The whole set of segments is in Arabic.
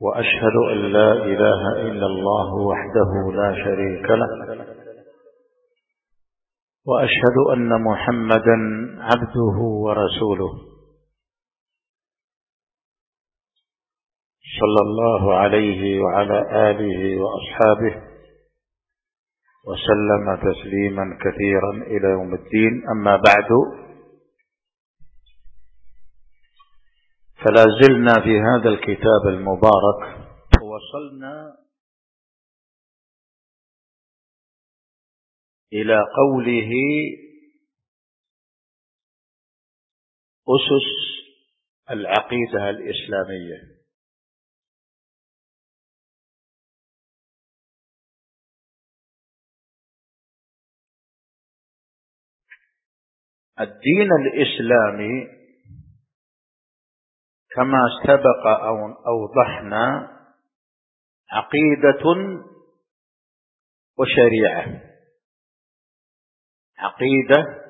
وأشهد أن لا إله إلا الله وحده لا شريك له. وأشهد أن محمدا عبده ورسوله. صلى الله عليه وعلى آله وأصحابه وسلم تسليما كثيرا إلى يوم الدين. أما بعد فلا زلنا في هذا الكتاب المبارك. وصلنا إلى قوله أسس العقيدة الإسلامية. الدين الإسلامي كما سبق أو أوضحنا عقيدة وشريعة. عقيدة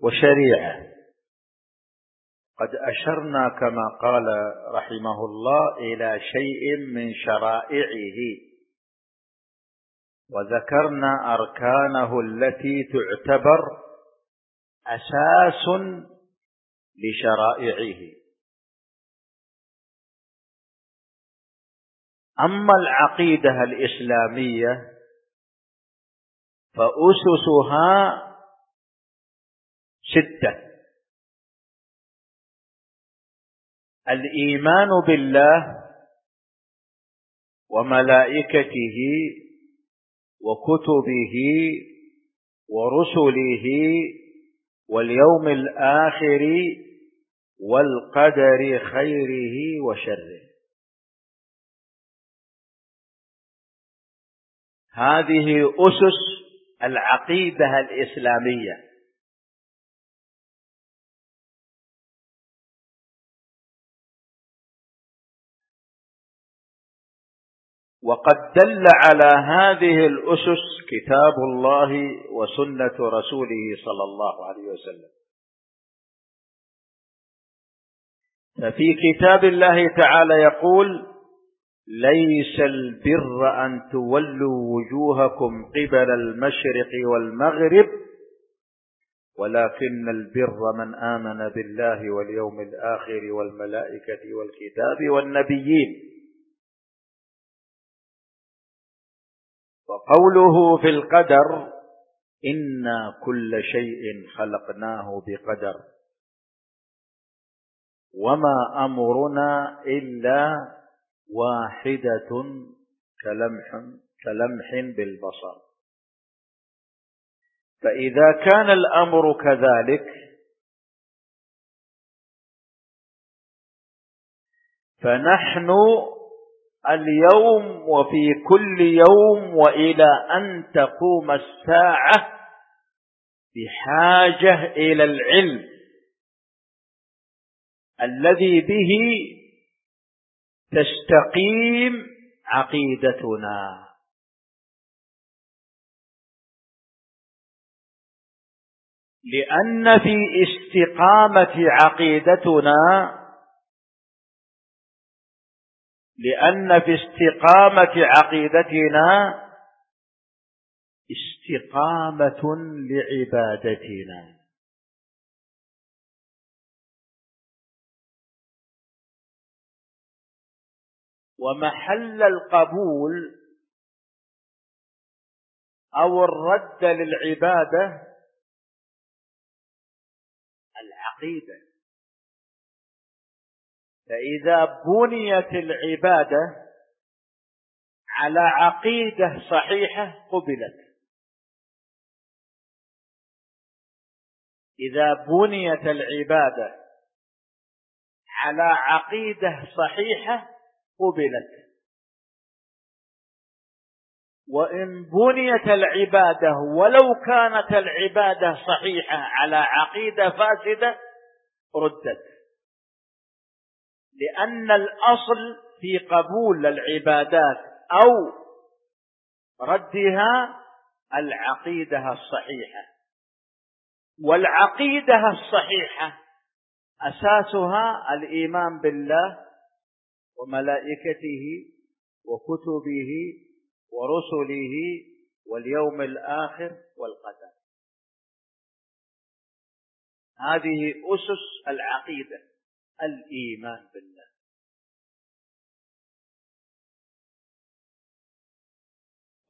وشريعة. قد أشرنا كما قال رحمه الله إلى شيء من شرائعه. وذكرنا أركانه التي تعتبر أساس لشرائعه. أما العقيدة الإسلامية فأسسها ستة. الإيمان بالله وملائكته وكتبه ورسله واليوم الآخر والقدر خيره وشره. هذه أسس العقيدة الإسلامية. وقد دل على هذه الأسس كتاب الله وسنة رسوله صلى الله عليه وسلم. ففي كتاب الله تعالى يقول ليس البر أن تولوا وجوهكم قبل المشرق والمغرب ولكن البر من آمن بالله واليوم الآخر والملائكة والكتاب والنبيين. وقوله في القدر إنا كل شيء خلقناه بقدر. وما أمرنا إلا واحدة كلمح كلمح بالبصر. فإذا كان الأمر كذلك فنحن اليوم وفي كل يوم وإلى أن تقوم الساعة بحاجة إلى العلم الذي به تستقيم عقيدتنا. لأن في استقامة عقيدتنا لأن في استقامة عقيدتنا استقامة لعبادتنا. ومحل القبول أو الرد للعبادة العقيدة. فإذا بنيت العبادة على عقيدة صحيحة قبلت. إذا بنيت العبادة على عقيدة صحيحة قبلت. وإن بنيت العبادة ولو كانت العبادة صحيحة على عقيدة فاسدة ردت. لأن الأصل في قبول العبادات أو ردها العقيدة الصحيحة. والعقيدة الصحيحة أساسها الإيمان بالله وملائكته وكتبه ورسله واليوم الآخر والقدر. هذه أسس العقيدة الإيمان بالله.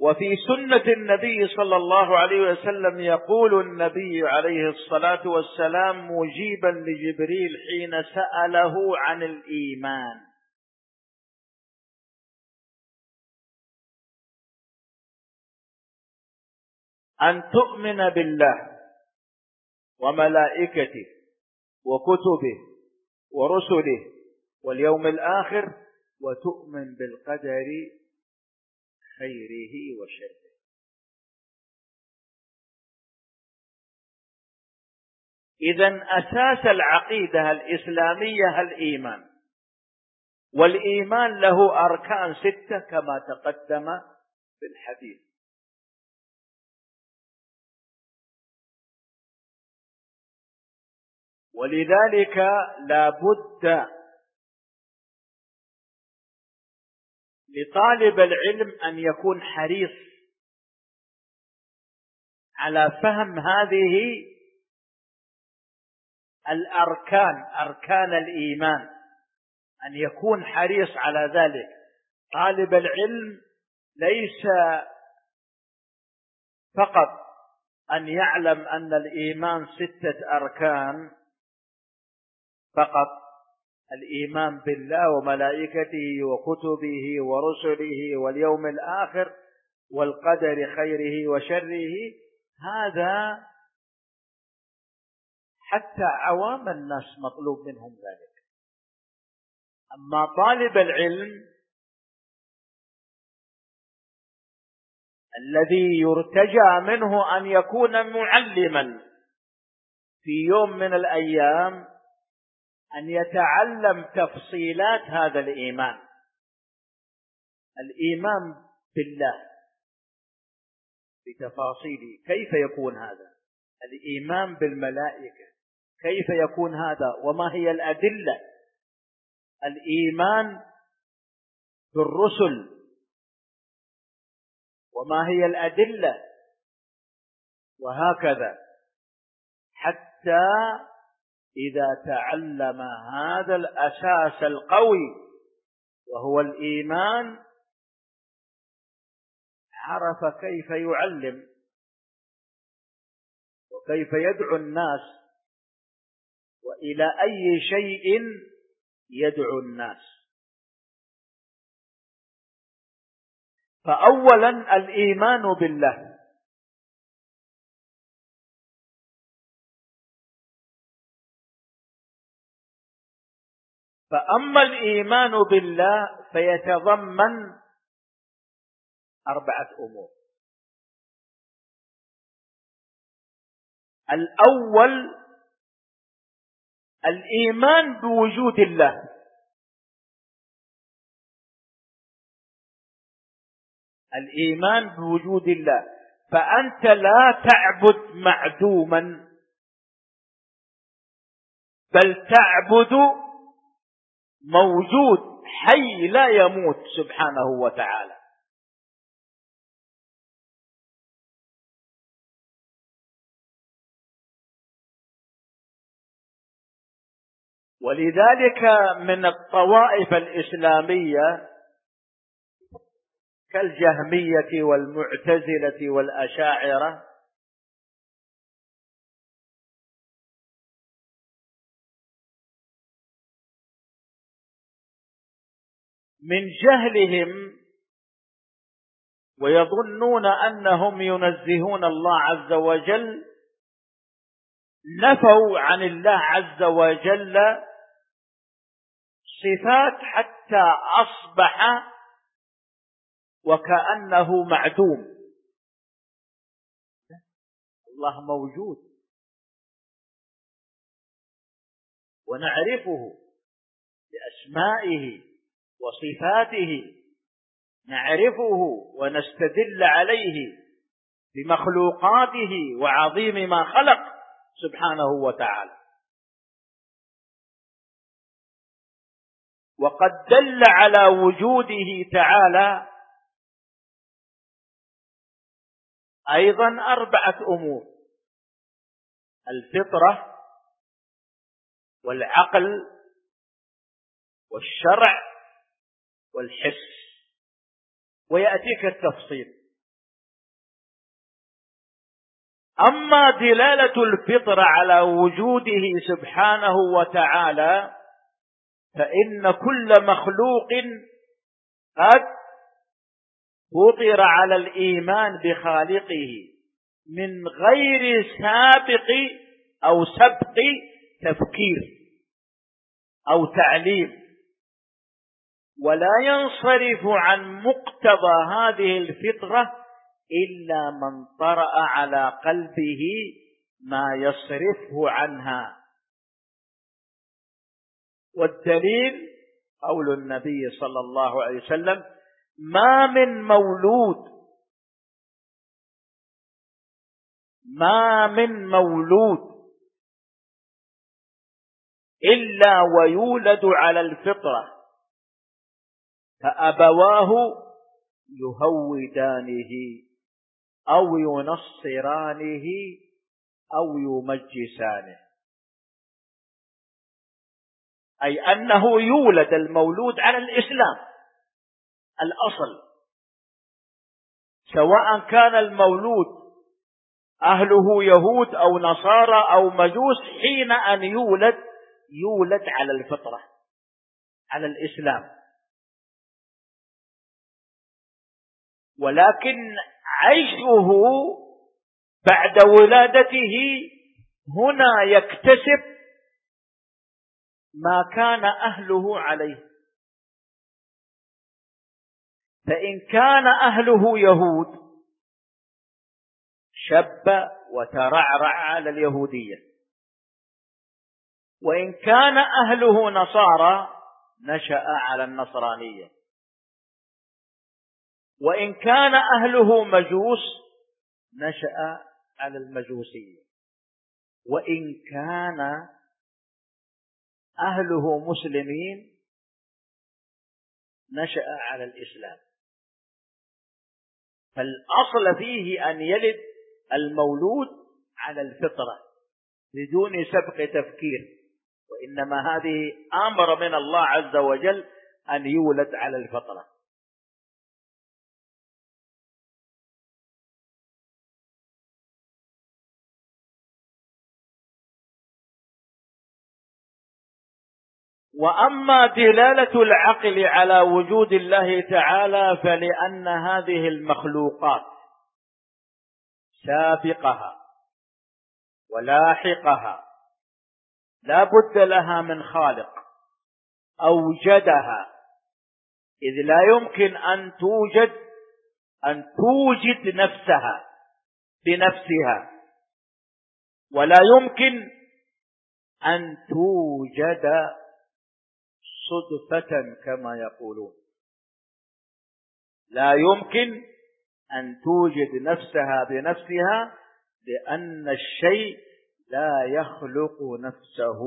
وفي سنة النبي صلى الله عليه وسلم يقول النبي عليه الصلاة والسلام مجيبا لجبريل حين سأله عن الإيمان. أن تؤمن بالله وملائكته وكتبه ورسله واليوم الآخر وتؤمن بالقدر خيره وشره. إذا أساس العقيدة الإسلامية الإيمان والإيمان له أركان ستة كما تقدم في الحديث. ولذلك لا بد لطالب العلم أن يكون حريص على فهم هذه الأركان أركان الإيمان أن يكون حريص على ذلك. طالب العلم ليس فقط أن يعلم أن الإيمان ستة أركان فقط الإيمان بالله وملائكته وكتبه ورسله واليوم الآخر والقدر خيره وشره هذا حتى عوام الناس مطلوب منهم ذلك. أما طالب العلم الذي يرتجى منه أن يكون معلما في يوم من الأيام أن يتعلم تفصيلات هذا الإيمان. الإيمان بالله. بتفاصيله. كيف يكون هذا؟ الإيمان بالملائكة. كيف يكون هذا؟ وما هي الأدلة؟ الإيمان بالرسل. وما هي الأدلة؟ وهكذا. حتى إذا تعلم هذا الأساس القوي وهو الإيمان عرف كيف يعلم وكيف يدعو الناس وإلى أي شيء يدعو الناس. فأولا الإيمان بالله. فأما الإيمان بالله فيتضمن أربعة أمور. الأول الإيمان بوجود الله. الإيمان بوجود الله. فأنت لا تعبد معدوما بل تعبد موجود حي لا يموت سبحانه وتعالى. ولذلك من الطوائف الإسلامية كالجهمية والمعتزلة والأشاعرة من جهلهم ويظنون أنهم ينزهون الله عز وجل نفوا عن الله عز وجل صفات حتى أصبح وكأنه معدوم. الله موجود. ونعرفه بأسمائه وصفاته نعرفه ونستدل عليه بمخلوقاته وعظيم ما خلق سبحانه وتعالى. وقد دل على وجوده تعالى أيضا أربعة أمور الفطرة والعقل والشرع والحس ويأتيك التفصيل. أما دلالة الفطرة على وجوده سبحانه وتعالى فإن كل مخلوق قد فطر على الإيمان بخالقه من غير سابق أو سبق تفكير أو تعليم. ولا ينصرف عن مقتضى هذه الفطرة إلا من طرأ على قلبه ما يصرفه عنها. والدليل قول النبي صلى الله عليه وسلم ما من مولود ما من مولود إلا ويولد على الفطرة. فأبواه يهودانه أو ينصرانه أو يمجسانه. أي أنه يولد المولود على الإسلام الأصل. سواء كان المولود أهله يهود أو نصارى أو مجوس حين أن يولد يولد على الفطرة على الإسلام. ولكن عيشه بعد ولادته هنا يكتسب ما كان أهله عليه. فإن كان أهله يهود شب وترعرع على اليهودية. وإن كان أهله نصارى نشأ على النصرانية. وإن كان أهله مجوس نشأ على المجوسية. وإن كان أهله مسلمين نشأ على الإسلام. فالأصل فيه أن يلد المولود على الفطرة بدون سبق تفكير. وإنما هذه أمر من الله عز وجل أن يولد على الفطرة. وأما دلالة العقل على وجود الله تعالى فلأن هذه المخلوقات سابقها ولاحقها لا بد لها من خالق أوجدها. إذ لا يمكن أن توجد أن توجد نفسها بنفسها. ولا يمكن أن توجد صدفة كما يقولون. لا يمكن أن توجد نفسها بنفسها لأن الشيء لا يخلق نفسه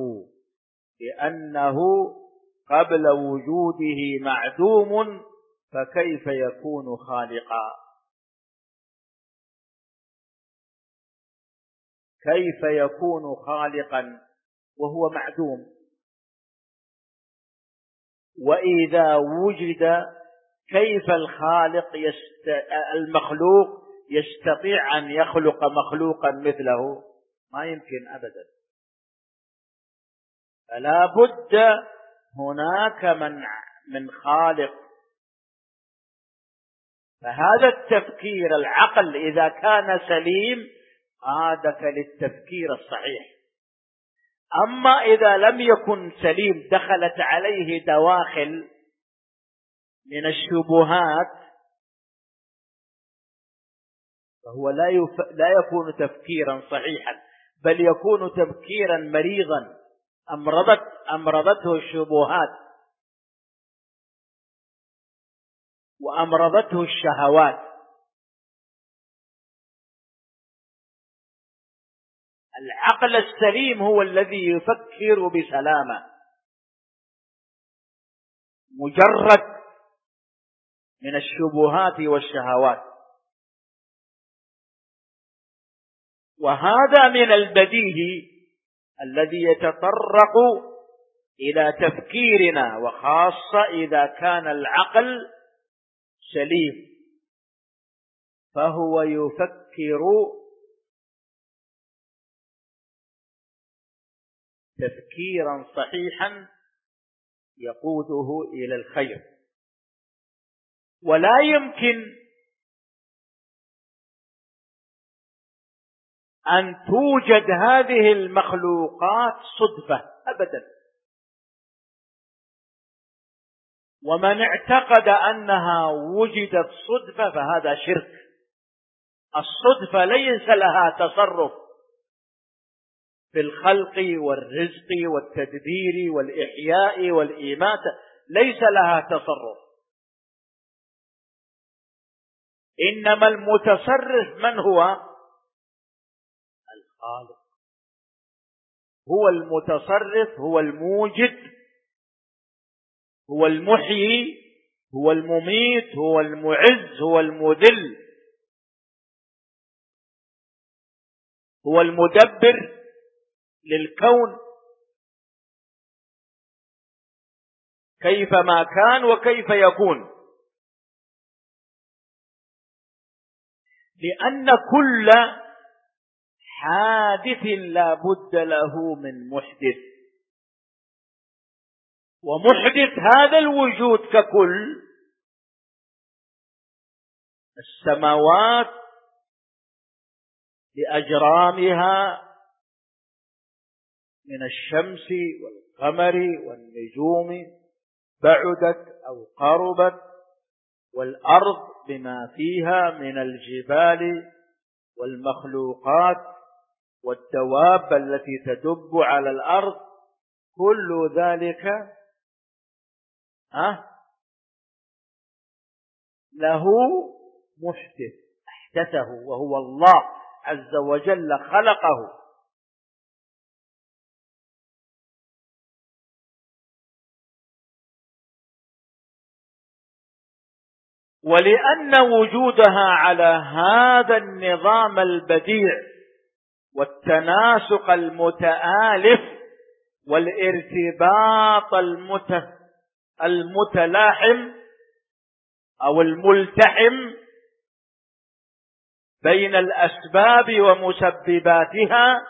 لأنه قبل وجوده معدوم فكيف يكون خالقا؟ كيف يكون خالقا وهو معدوم؟ وإذا وجد كيف الخالق يست... المخلوق يستطيع أن يخلق مخلوقا مثله؟ ما يمكن أبدا. فلا بد هناك من من خالق. فهذا التفكير العقل إذا كان سليم قادك للتفكير الصحيح. أما إذا لم يكن سليم دخلت عليه دواخل من الشبهات فهو لا يف... لا يكون تفكيرا صحيحا بل يكون تفكيرا مريضا. أمرضت أمرضته الشبهات؟ وأمرضته الشهوات؟ العقل السليم هو الذي يفكر بسلامة. مجرد من الشبهات والشهوات. وهذا من البديهي الذي يتطرق إلى تفكيرنا وخاصة إذا كان العقل سليم. فهو يفكر تفكيرا صحيحا يقوده إلى الخير. ولا يمكن أن توجد هذه المخلوقات صدفة أبدا. ومن اعتقد أنها وجدت صدفة فهذا شرك. الصدفة ليس لها تصرف. في الخلق والرزق والتدبير والإحياء والإيماتة ليس لها تصرف. إنما المتصرف من هو؟ الخالق. هو المتصرف هو الموجد هو المحيي هو المميت هو المعز هو المذل هو المدبر. للكون. كيف ما كان وكيف يكون. لأن كل حادث لا بد له من محدث. ومحدث هذا الوجود ككل. السماوات لأجرامها من الشمس والقمر والنجوم بعدت أو قربت والأرض بما فيها من الجبال والمخلوقات والدواب التي تدب على الأرض كل ذلك أه له محدث أحدثه وهو الله عز وجل خلقه. ولأن وجودها على هذا النظام البديع والتناسق المتآلف والارتباط المت المتلاحم أو الملتحم بين الأسباب ومسبباتها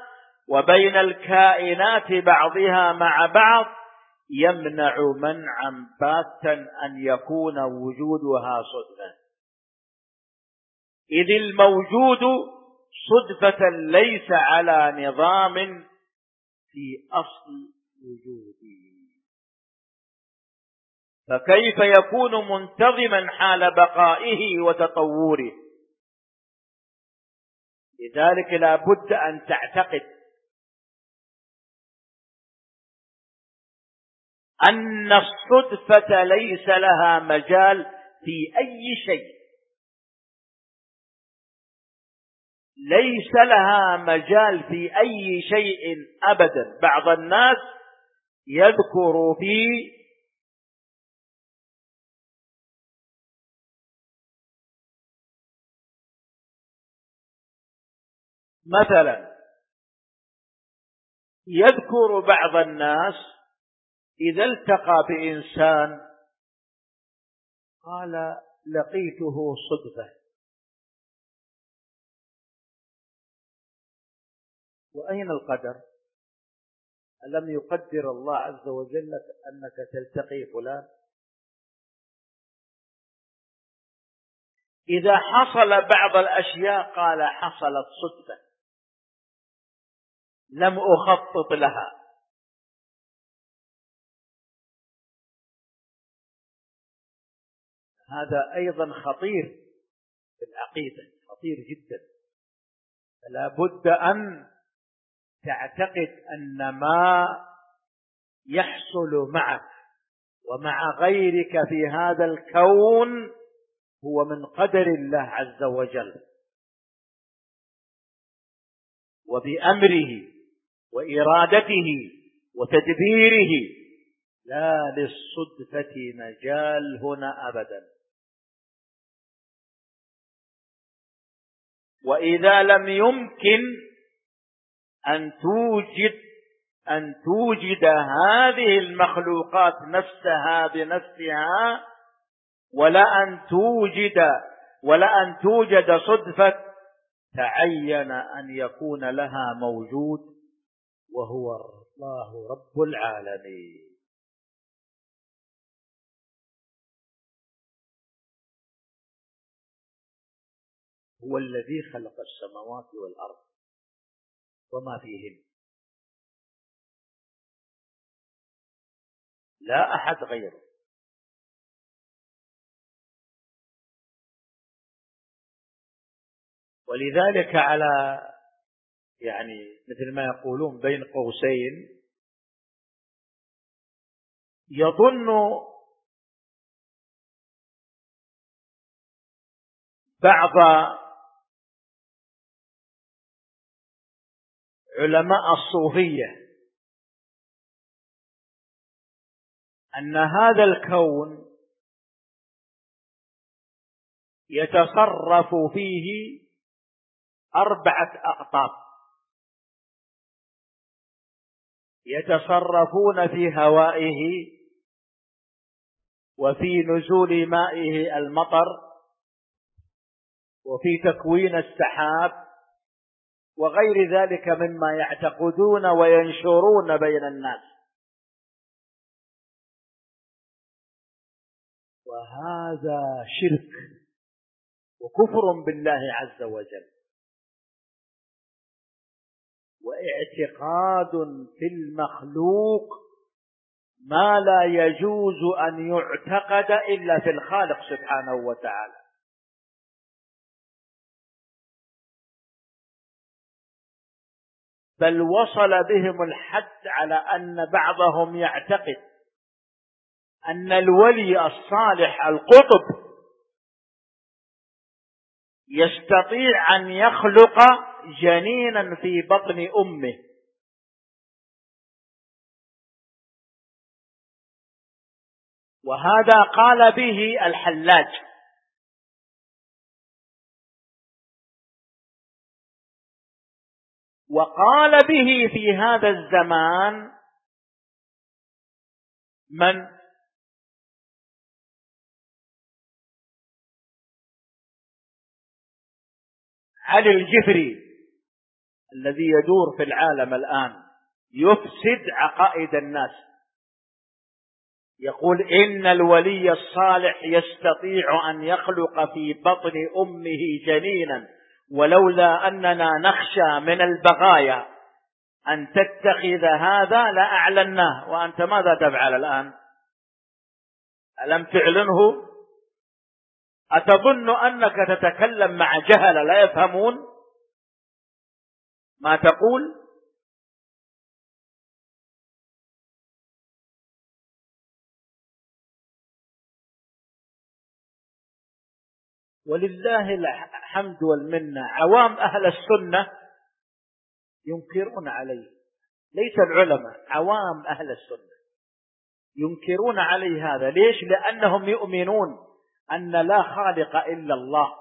وبين الكائنات بعضها مع بعض يمنع منعا باتا أن يكون وجودها صدفة إذ الموجود صدفة ليس على نظام في أصل وجوده. فكيف يكون منتظما حال بقائه وتطوره؟ لذلك لا بد أن تعتقد أن الصدفة ليس لها مجال في أي شيء. ليس لها مجال في أي شيء أبدا. بعض الناس يذكر في مثلا يذكر بعض الناس إذا التقى بإنسان قال لقيته صدفة. وأين القدر؟ ألم يقدر الله عز وجل أنك تلتقي فلان؟ إذا حصل بعض الأشياء قال حصلت صدفة. لم أخطط لها. هذا أيضا خطير في العقيدة خطير جدا. فلا بد أن تعتقد أن ما يحصل معك ومع غيرك في هذا الكون هو من قدر الله عز وجل. وبأمره وإرادته وتدبيره لا للصدفة مجال هنا أبدا. وإذا لم يمكن أن توجد أن توجد هذه المخلوقات نفسها بنفسها ولا أن توجد ولا أن توجد صدفة تعين أن يكون لها موجود وهو الله رب العالمين. هو الذي خلق السماوات والأرض وما فيهن. لا أحد غيره. ولذلك على يعني مثل ما يقولون بين قوسين يظن بعض علماء الصوفية أن هذا الكون يتصرف فيه أربعة أقطاب. يتصرفون في هوائه وفي نزول مائه المطر وفي تكوين السحاب وغير ذلك مما يعتقدون وينشرون بين الناس. وهذا شرك وكفر بالله عز وجل. واعتقاد في المخلوق ما لا يجوز أن يعتقد إلا في الخالق سبحانه وتعالى. بل وصل بهم الحد على أن بعضهم يعتقد أن الولي الصالح القطب يستطيع أن يخلق جنينا في بطن أمه. وهذا قال به الحلاج. وقال به في هذا الزمان من؟ علي الجفري الذي يدور في العالم الآن يفسد عقائد الناس. يقول إن الولي الصالح يستطيع أن يخلق في بطن أمه جنينا. ولولا أننا نخشى من البغايا أن تتخذ هذا لأعلناه. وأنت ماذا تفعل الآن؟ ألم تعلنه؟ أتظن أنك تتكلم مع جهل لا يفهمون؟ ما تقول؟ ولله الحمد والمنة. عوام أهل السنة ينكرون عليه. ليس العلماء عوام أهل السنة ينكرون عليه هذا. ليش؟ لأنهم يؤمنون أن لا خالق إلا الله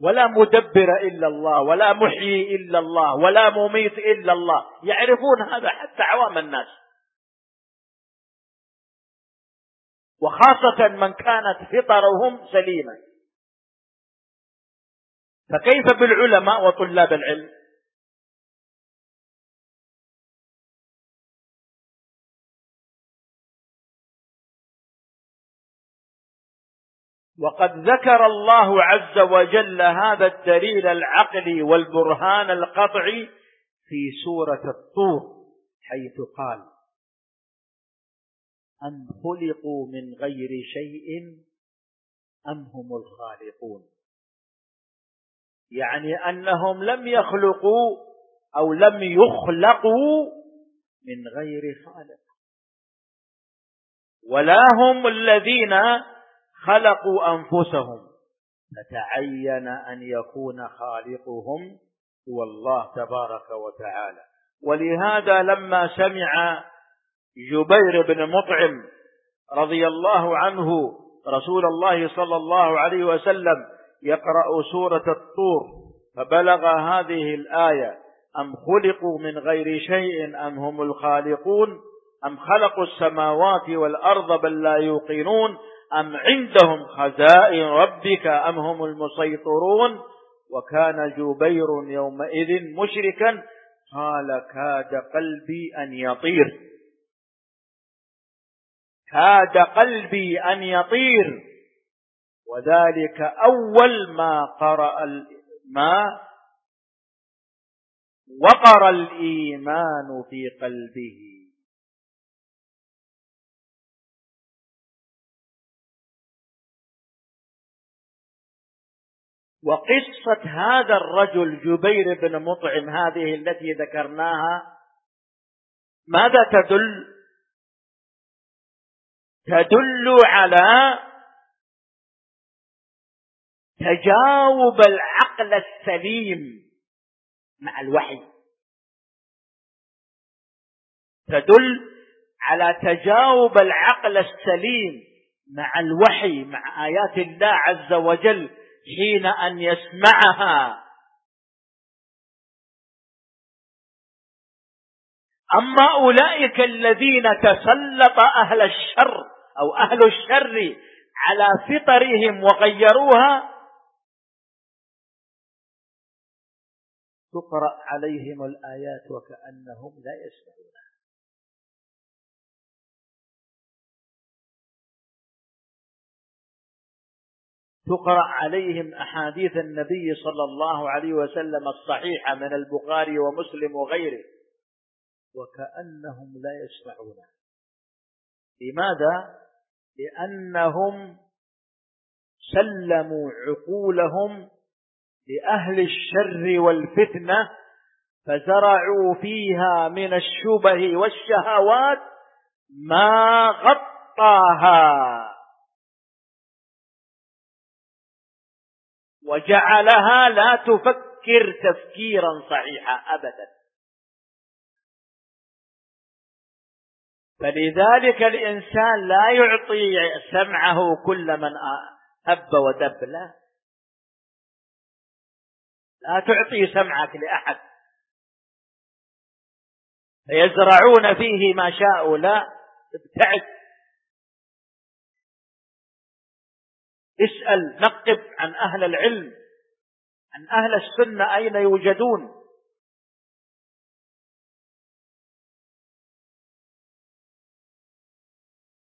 ولا مدبر إلا الله ولا محيي إلا الله ولا مميت إلا الله. يعرفون هذا حتى عوام الناس. وخاصة من كانت فطرهم سليمة. فكيف بالعلماء وطلاب العلم؟ وقد ذكر الله عز وجل هذا الدليل العقلي والبرهان القطعي في سورة الطور حيث قال أم خلقوا من غير شيء أم هم الخالقون؟ يعني أنهم لم يخلقوا أو لم يخلقوا من غير خالق. ولا هم الذين خلقوا أنفسهم. فتعين أن يكون خالقهم هو الله تبارك وتعالى. ولهذا لما سمع جبير بن مطعم رضي الله عنه رسول الله صلى الله عليه وسلم يقرأ سورة الطور فبلغ هذه الآية أم خلقوا من غير شيء أم هم الخالقون؟ أم خلقوا السماوات والأرض بل لا يوقنون؟ أم عندهم خزائن ربك أم هم المسيطرون؟ وكان جبير يومئذ مشركا قال كاد قلبي أن يطير. كاد قلبي أن يطير. وذلك أول ما قرأ ما وقر الإيمان في قلبه. وقصة هذا الرجل جبير بن مطعم هذه التي ذكرناها ماذا تدل؟ تدل على تجاوب العقل السليم مع الوحي. تدل على تجاوب العقل السليم مع الوحي مع آيات الله عز وجل حين أن يسمعها. أما أولئك الذين تسلط أهل الشر أو أهل الشر على فطرهم وغيروها تقرأ عليهم الآيات وكأنهم لا يسمعون تقرأ عليهم أحاديث النبي صلى الله عليه وسلم الصحيحة من البخاري ومسلم وغيره وكأنهم لا يسمعون لماذا؟ لأنهم سلموا عقولهم لأهل الشر والفتنة فزرعوا فيها من الشبه والشهوات ما غطاها. وجعلها لا تفكر تفكيرا صحيحا أبدا. فلذلك الإنسان لا يعطي سمعه كل من هب ودب لا. لا تعطي سمعك لأحد. فيزرعون فيه ما شاءوا لا ابتعد. اسأل نقب عن أهل العلم عن أهل السنة أين يوجدون.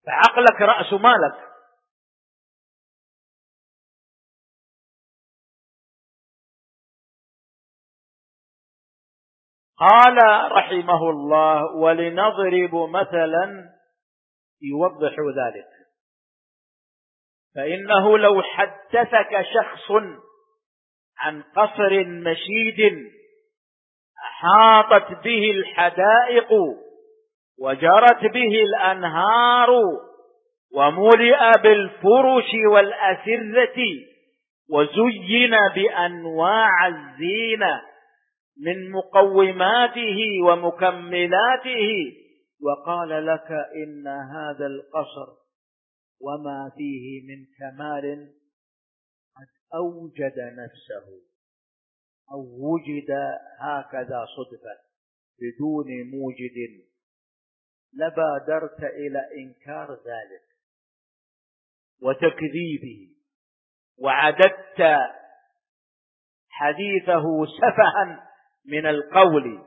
فعقلك رأس مالك. قال رحمه الله ولنضرب مثلا يوضح ذلك. فإنه لو حدثك شخص عن قصر مشيد أحاطت به الحدائق وجرت به الأنهار وملئ بالفرش والأسرة وزين بأنواع الزينة من مقوماته ومكملاته. وقال لك إن هذا القصر وما فيه من كمال قد أوجد نفسه أو وجد هكذا صدفة بدون موجد. لبادرت إلى إنكار ذلك وتكذيبه وعددت حديثه سفها من القول.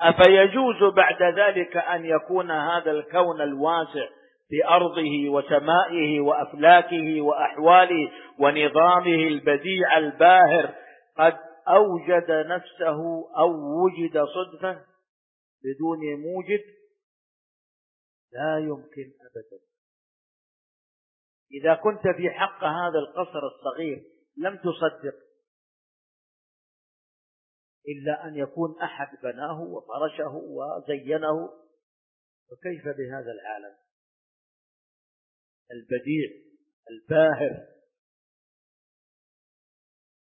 أفيجوز بعد ذلك أن يكون هذا الكون الواسع بأرضه وسمائه وأفلاكه وأحواله ونظامه البديع الباهر قد أوجد نفسه أو وجد صدفة بدون موجد لا يمكن أبدا. إذا كنت في حق هذا القصر الصغير لم تصدق. إلا أن يكون أحد بناه وفرشه وزينه. فكيف بهذا العالم؟ البديع الباهر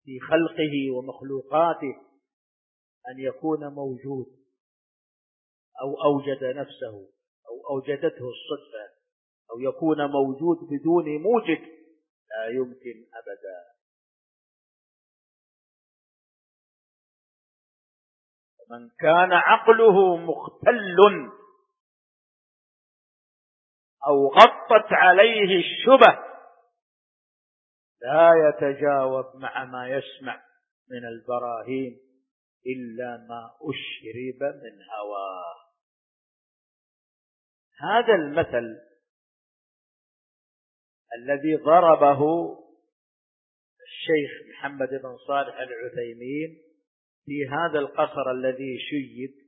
في خلقه ومخلوقاته أن يكون موجود أو أوجد نفسه أو أوجدته الصدفة أو يكون موجود بدون موجد لا يمكن أبدا. من كان عقله مختل أو غطت عليه الشبه لا يتجاوب مع ما يسمع من البراهين إلا ما أشرب من هواه. هذا المثل الذي ضربه الشيخ محمد بن صالح العثيمين في هذا القصر الذي شيد.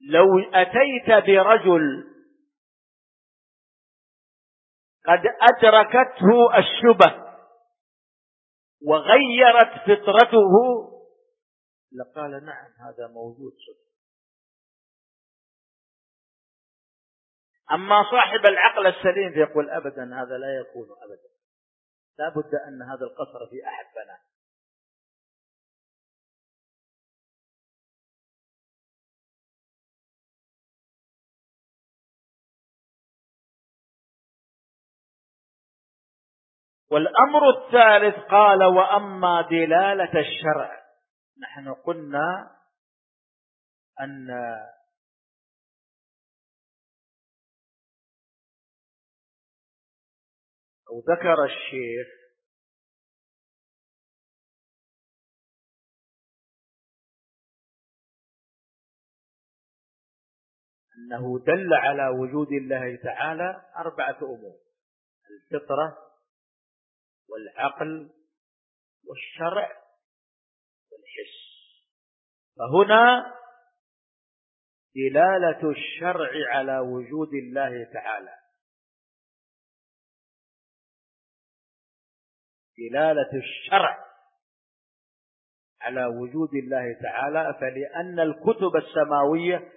لو أتيت برجل قد أدركته الشبه وغيرت فطرته لقال نعم هذا موجود صدق. أما صاحب العقل السليم فيقول أبدا هذا لا يكون أبدا. لا بد أن هذا القصر في أحد بنات والأمر الثالث قال وأما دلالة الشرع. نحن قلنا أن أو ذكر الشيخ أنه دل على وجود الله تعالى أربعة أمور. الفطرة والعقل والشرع والحس. فهنا دلالة الشرع على وجود الله تعالى. دلالة الشرع على وجود الله تعالى فلأن الكتب السماوية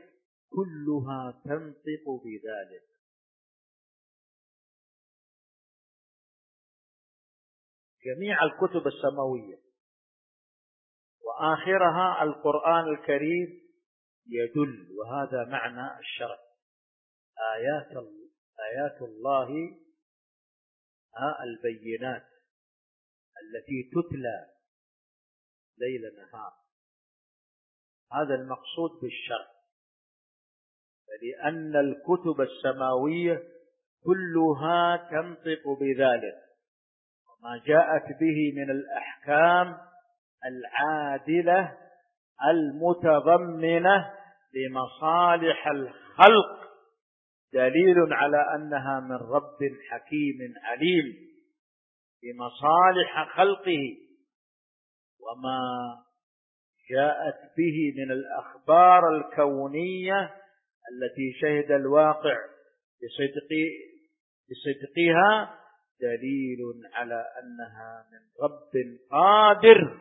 كلها تنطق بذلك. جميع الكتب السماوية. وآخرها القرآن الكريم يدل وهذا معنى الشرع. آيات آيات الله البينات التي تتلى ليل نهار. هذا المقصود بالشرع. فلأن الكتب السماوية كلها تنطق بذلك. ما جاءت به من الأحكام العادلة المتضمنة لمصالح الخلق دليل على أنها من رب حكيم عليم بمصالح خلقه. وما جاءت به من الأخبار الكونية التي شهد الواقع بصدق بصدقها دليل على أنها من رب قادر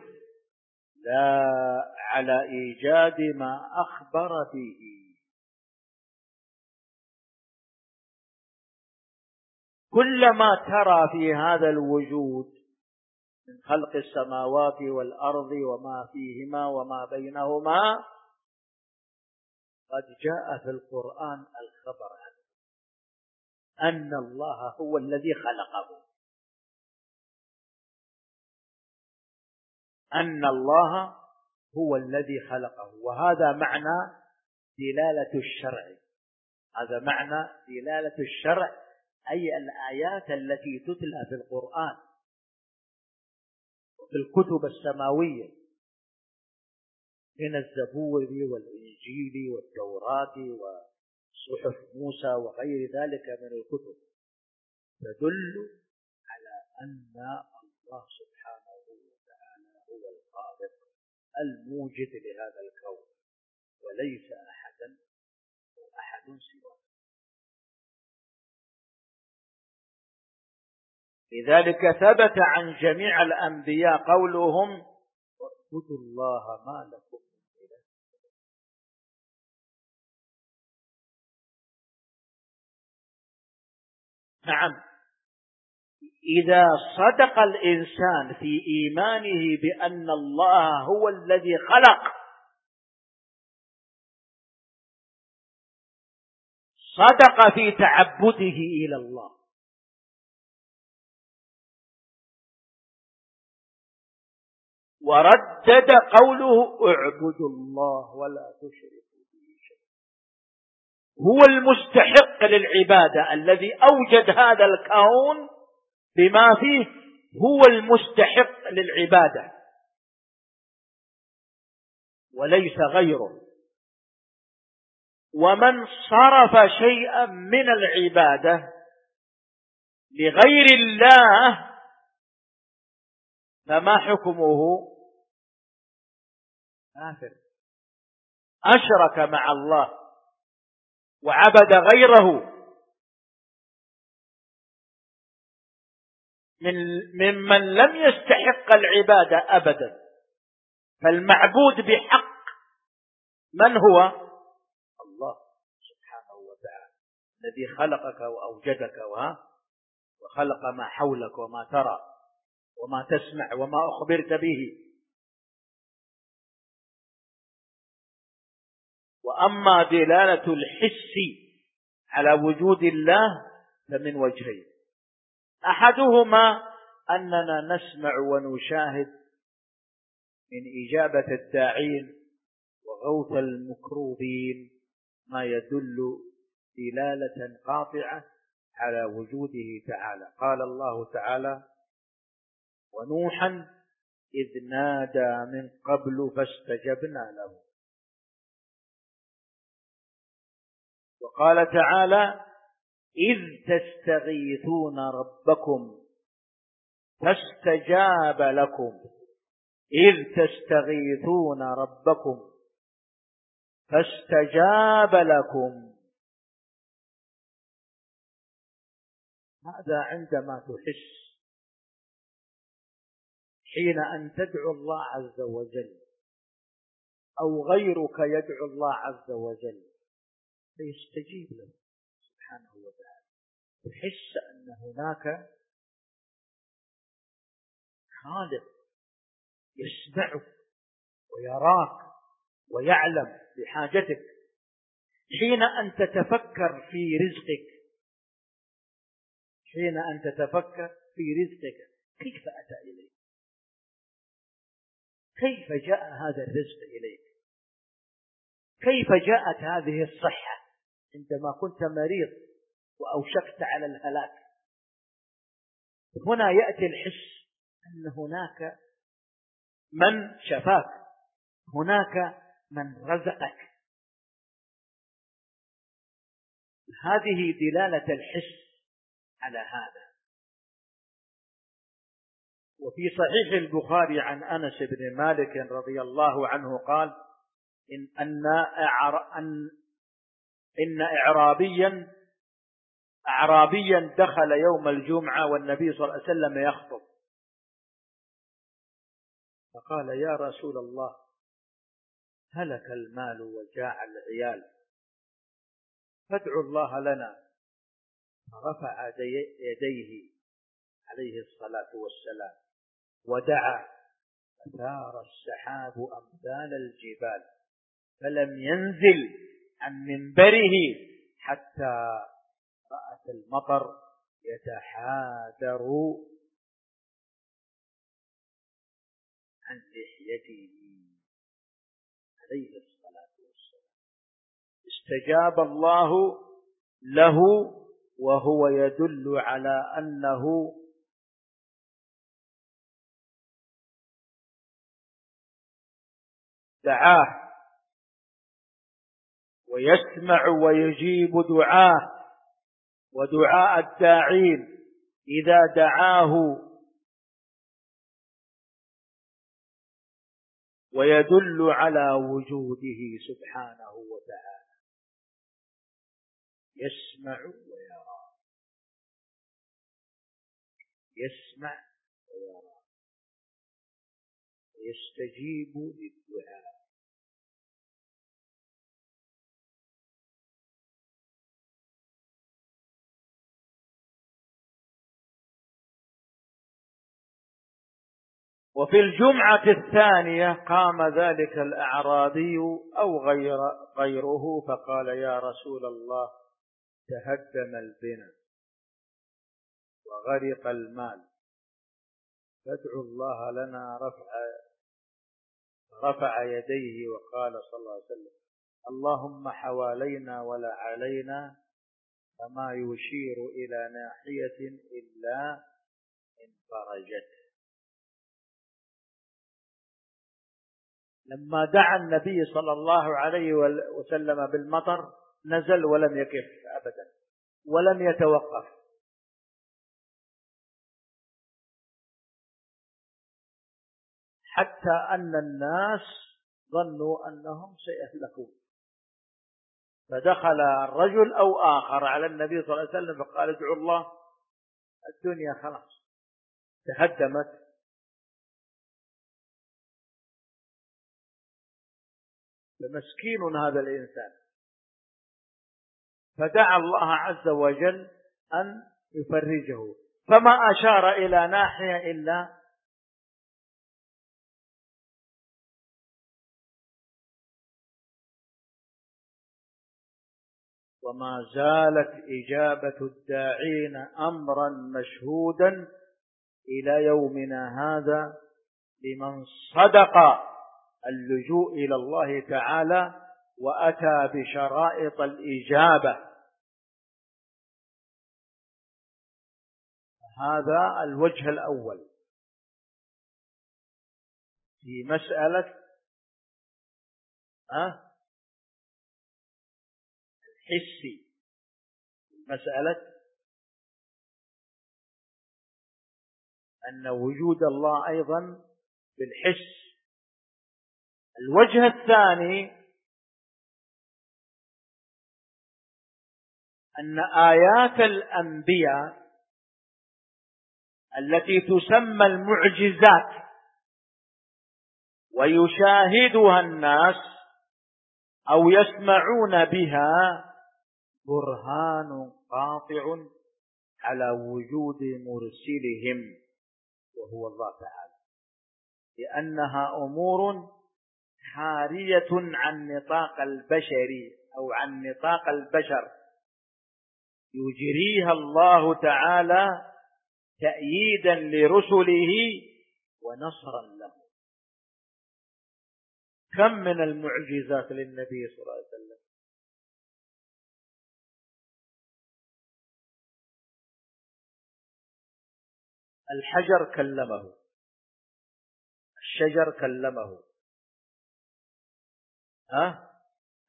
لا على إيجاد ما أخبر به كل ما ترى في هذا الوجود من خلق السماوات والأرض وما فيهما وما بينهما قد جاء في القرآن الخبر أن الله هو الذي خلقه. أن الله هو الذي خلقه. وهذا معنى دلالة الشرع. هذا معنى دلالة الشرع أي الآيات التي تتلى في القرآن وفي الكتب السماوية من الزبور والإنجيل والتوراة صحف موسى وغير ذلك من الكتب تدل على أن الله سبحانه وتعالى هو الخالق الموجد لهذا الكون وليس أحدا أو أحد سواه. لذلك ثبت عن جميع الأنبياء قولهم اعبدوا الله ما لكم نعم. إذا صدق الإنسان في إيمانه بأن الله هو الذي خلق صدق في تعبده إلى الله. وردد قوله اعبدوا الله ولا تشركوا هو المستحق للعبادة الذي أوجد هذا الكون بما فيه هو المستحق للعبادة. وليس غيره. ومن صرف شيئا من العبادة لغير الله فما حكمه؟ كافر. أشرك مع الله. وعبد غيره من ممن لم يستحق العبادة أبدا. فالمعبود بحق من هو؟ الله سبحانه وتعالى الذي خلقك وأوجدك وخلق ما حولك وما ترى وما تسمع وما أخبرت به. وأما دلالة الحس على وجود الله فمن وجهين. أحدهما أننا نسمع ونشاهد من إجابة الداعين وغوث المكروبين ما يدل دلالة قاطعة على وجوده تعالى. قال الله تعالى ونوحا إذ نادى من قبل فاستجبنا له. وقال تعالى إذ تستغيثون ربكم فاستجاب لكم. إذ تستغيثون ربكم فاستجاب لكم. هذا عندما تحس حين أن تدعو الله عز وجل أو غيرك يدعو الله عز وجل. فيستجيب له. سبحانه وتعالى. تحس أن هناك خالق يسمعك ويراك ويعلم بحاجتك. حين أن تتفكر في رزقك حين أن تتفكر في رزقك كيف أتى إليك؟ كيف جاء هذا الرزق إليك؟ كيف جاءت هذه الصحة عندما كنت مريض وأوشكت على الهلاك؟ هنا يأتي الحس أن هناك من شفاك هناك من رزقك. هذه دلالة الحس على هذا. وفي صحيح البخاري عن أنس بن مالك رضي الله عنه قال إن أن أن إن إعرابيا أعرابيا دخل يوم الجمعة والنبي صلى الله عليه وسلم يخطب. فقال يا رسول الله هلك المال وجاع العيال. فادعوا الله لنا. فرفع يديه عليه الصلاة والسلام ودعا. فثار السحاب أمثال الجبال. فلم ينزل عن منبره حتى رأت المطر يتحادر عن لحيته. عليه الصلاة والسلام. استجاب الله له وهو يدل على أنه دعاه ويسمع ويجيب دعاه ودعاء الداعين إذا دعاه. ويدل على وجوده سبحانه وتعالى. يسمع ويرى. يسمع ويرى. يستجيب للدعاء. وفي الجمعة الثانية قام ذلك الأعرابي أو غير غيره فقال يا رسول الله تهدم البنى وغرق المال. فادعو الله لنا رفع رفع يديه وقال صلى الله عليه وسلم اللهم حوالينا ولا علينا فما يشير إلى ناحية إلا انفرجت لما دعا النبي صلى الله عليه وسلم بالمطر نزل ولم يكف أبدا ولم يتوقف. حتى أن الناس ظنوا أنهم سيهلكون. فدخل رجل أو آخر على النبي صلى الله عليه وسلم فقال ادعوا الله الدنيا خلاص تهدمت. فمسكين هذا الإنسان. فدعا الله عز وجل أن يفرجه. فما أشار إلى ناحية إلا وما زالت إجابة الداعين أمرا مشهودا إلى يومنا هذا لمن صدق. اللجوء إلى الله تعالى وأتى بشرائط الإجابة. هذا الوجه الأول. في مسألة الحسي مسألة أن وجود الله أيضا بالحس. الوجه الثاني أن آيات الأنبياء التي تسمى المعجزات ويشاهدها الناس أو يسمعون بها برهان قاطع على وجود مرسلهم وهو الله تعالى. لأنها أمور خارية عن نطاق البشر أو عن نطاق البشر. يجريها الله تعالى تأييدا لرسله ونصرا له. كم من المعجزات للنبي صلى الله عليه وسلم؟ الحجر كلمه. الشجر كلمه. ها؟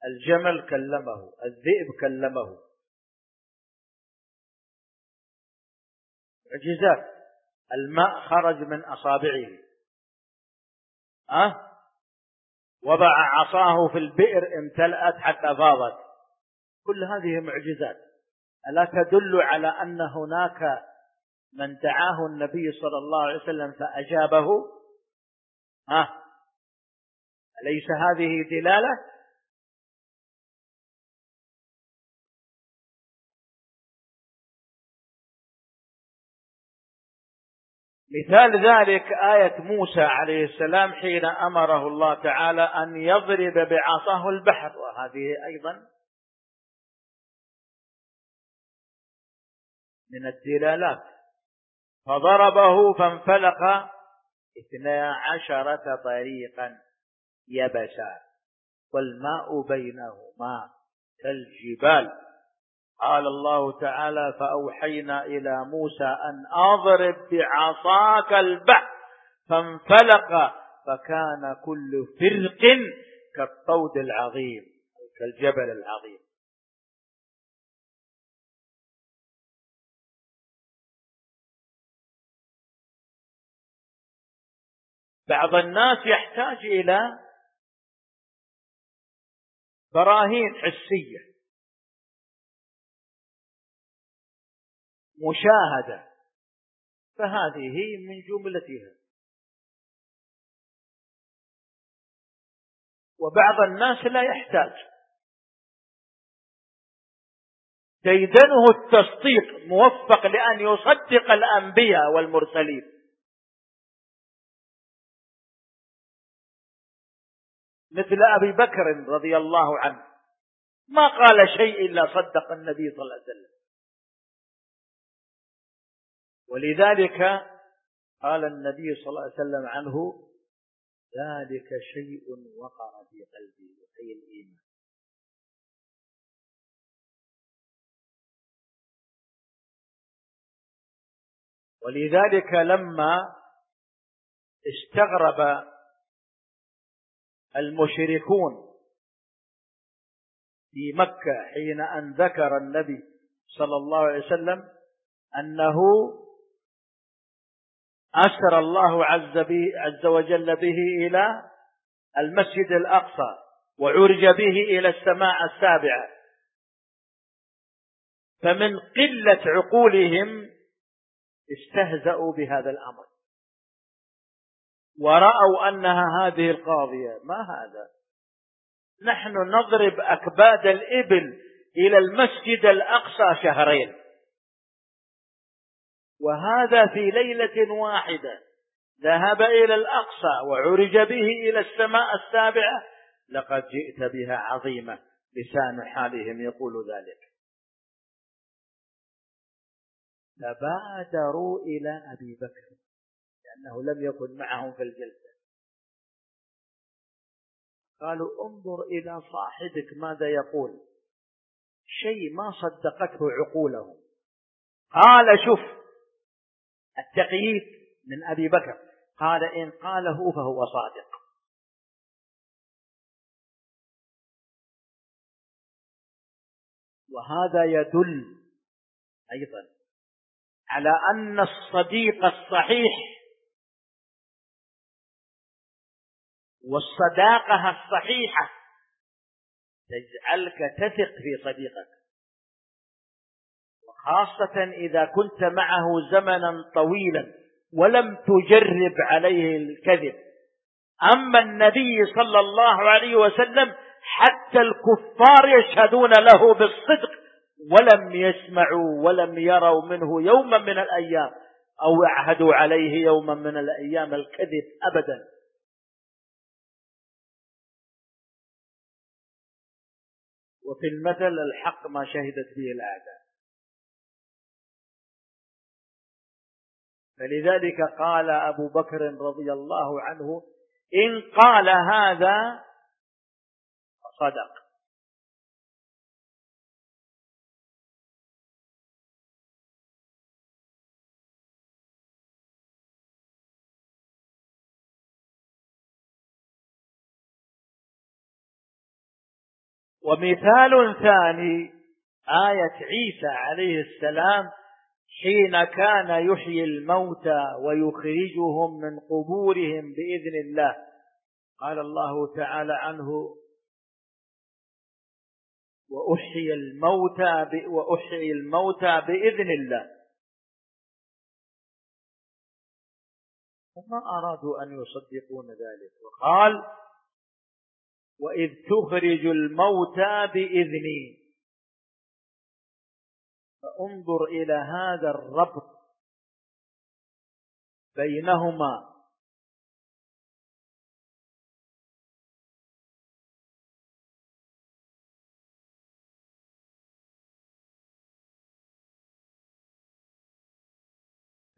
الجمل كلمه الذئب كلمه. معجزات. الماء خرج من أصابعه. ها؟ وضع عصاه في البئر امتلأت حتى فاضت. كل هذه معجزات. ألا تدل على أن هناك من دعاه النبي صلى الله عليه وسلم فأجابه؟ ها؟ أليس هذه دلالة؟ مثال ذلك آية موسى عليه السلام حين أمره الله تعالى أن يضرب بعصاه البحر وهذه أيضا من الدلالات. فضربه فانفلق اثنا عشرة طريقا. يبسا والماء بينهما كالجبال. قال الله تعالى فأوحينا إلى موسى أن أضرب بعصاك البحر فانفلق فكان كل فرق كالطود العظيم كالجبل العظيم. بعض الناس يحتاج إلى براهين حسية. مشاهدة. فهذه من جملتها. وبعض الناس لا يحتاج. ديدنه التصديق موفق لأن يصدق الأنبياء والمرسلين. مثل أبي بكر رضي الله عنه. ما قال شيء إلا صدق النبي صلى الله عليه وسلم. ولذلك قال النبي صلى الله عليه وسلم عنه ذلك شيء وقر في قلبي أي الإيمان. ولذلك لما استغرب المشركون في مكة حين أن ذكر النبي صلى الله عليه وسلم أنه أسر الله عز, به عز وجل به إلى المسجد الأقصى وعرج به إلى السماء السابعة. فمن قلة عقولهم استهزأوا بهذا الأمر. ورأوا أنها هذه القاضية. ما هذا؟ نحن نضرب أكباد الإبل إلى المسجد الأقصى شهرين. وهذا في ليلة واحدة. ذهب إلى الأقصى وعرج به إلى السماء السابعة. لقد جئت بها عظيمة لسان حالهم يقول ذلك. فبادروا إلى أبي بكر. لأنه لم يكن معهم في الجلسة. قالوا انظر إلى صاحبك ماذا يقول. شيء ما صدقته عقولهم. قال شوف التقييد من أبي بكر. قال إن قاله فهو صادق. وهذا يدل أيضا على أن الصديق الصحيح والصداقة الصحيحة. تجعلك تثق في صديقك. خاصة إذا كنت معه زمنا طويلا ولم تجرب عليه الكذب. أما النبي صلى الله عليه وسلم حتى الكفار يشهدون له بالصدق ولم يسمعوا ولم يروا منه يوما من الأيام أو يعهدوا عليه يوما من الأيام الكذب أبدا. وفي المثل الحق ما شهدت به الأعداء فلذلك قال أبو بكر رضي الله عنه إن قال هذا فصدق. ومثال ثاني آية عيسى عليه السلام حين كان يحيي الموتى ويخرجهم من قبورهم بإذن الله. قال الله تعالى عنه وأحيي الموتى وأحيي الموتى بإذن الله. فما أرادوا أن يصدقون ذلك. وقال وإذ تخرج الموتى بإذني. فانظر إلى هذا الربط بينهما.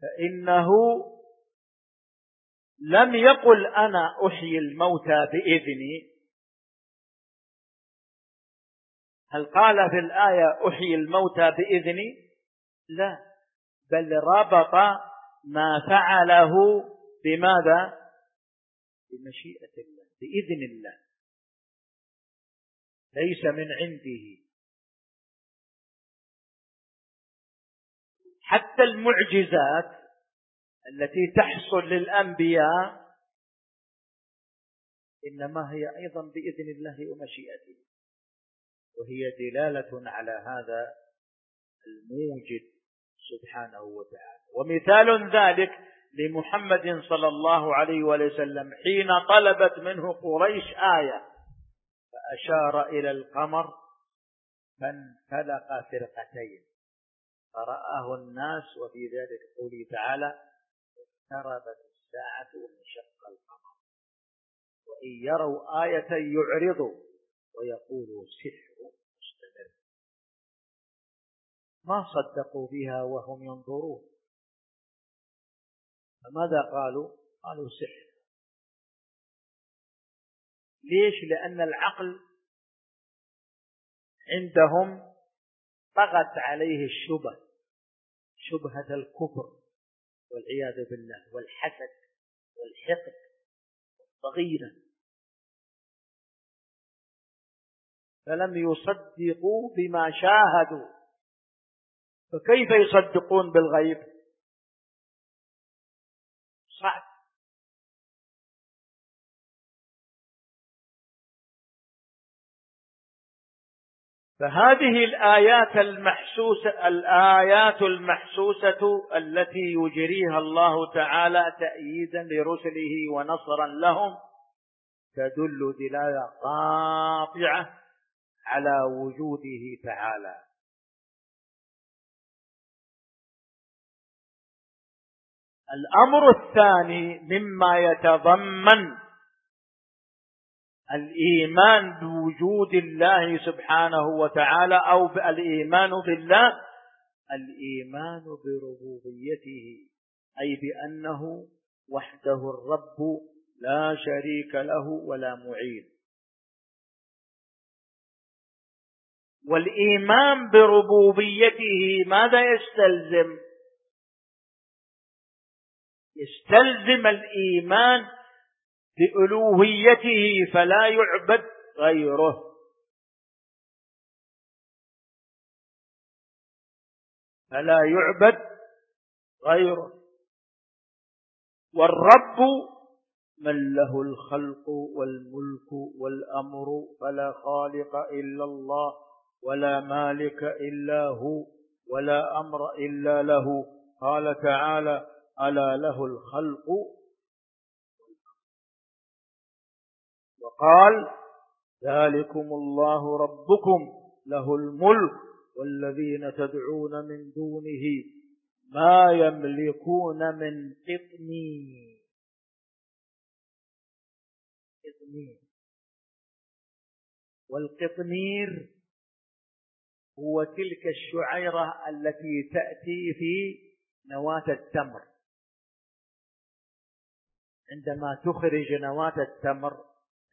فإنه لم يقل أنا أحيي الموتى بإذني. هل قال في الآية أحيي الموتى بإذني؟ لا. بل ربط ما فعله بماذا؟ بمشيئة الله بإذن الله. ليس من عنده. حتى المعجزات التي تحصل للأنبياء إنما هي أيضا بإذن الله ومشيئته. وهي دلالة على هذا الموجد سبحانه وتعالى. ومثال ذلك لمحمد صلى الله عليه وسلم حين طلبت منه قريش آية فأشار إلى القمر فانفلق فرقتين فرآه الناس وفي ذلك قوله تعالى اقتربت الساعة وانشق القمر. وإن يروا آية يعرضوا ويقولوا سحر. ما صدقوا بها وهم ينظرون. فماذا قالوا؟ قالوا سحر. ليش؟ لأن العقل عندهم طغت عليه الشبه شبهة الكفر والعياذ بالله والحسد والحقد والضغينة فلم يصدقوا بما شاهدوا. فكيف يصدقون بالغيب؟ صعب. فهذه الآيات المحسوسة الآيات المحسوسة التي يجريها الله تعالى تأييدا لرسله ونصرا لهم تدل دلالة قاطعة على وجوده تعالى. الأمر الثاني مما يتضمن الإيمان بوجود الله سبحانه وتعالى أو الإيمان بالله الإيمان بربوبيته أي بأنه وحده الرب لا شريك له ولا معين. والإيمان بربوبيته ماذا يستلزم؟ يستلزم الإيمان بألوهيته فلا يعبد غيره. فلا يعبد غيره. والرب من له الخلق والملك والأمر فلا خالق إلا الله ولا مالك إلا هو ولا أمر إلا له. قال تعالى ألا له الخلق وقال ذلكم الله ربكم له الملك والذين تدعون من دونه ما يملكون من قطمين والقطمير هو تلك الشعيرة التي تأتي في نواة التمر. عندما تخرج نواة التمر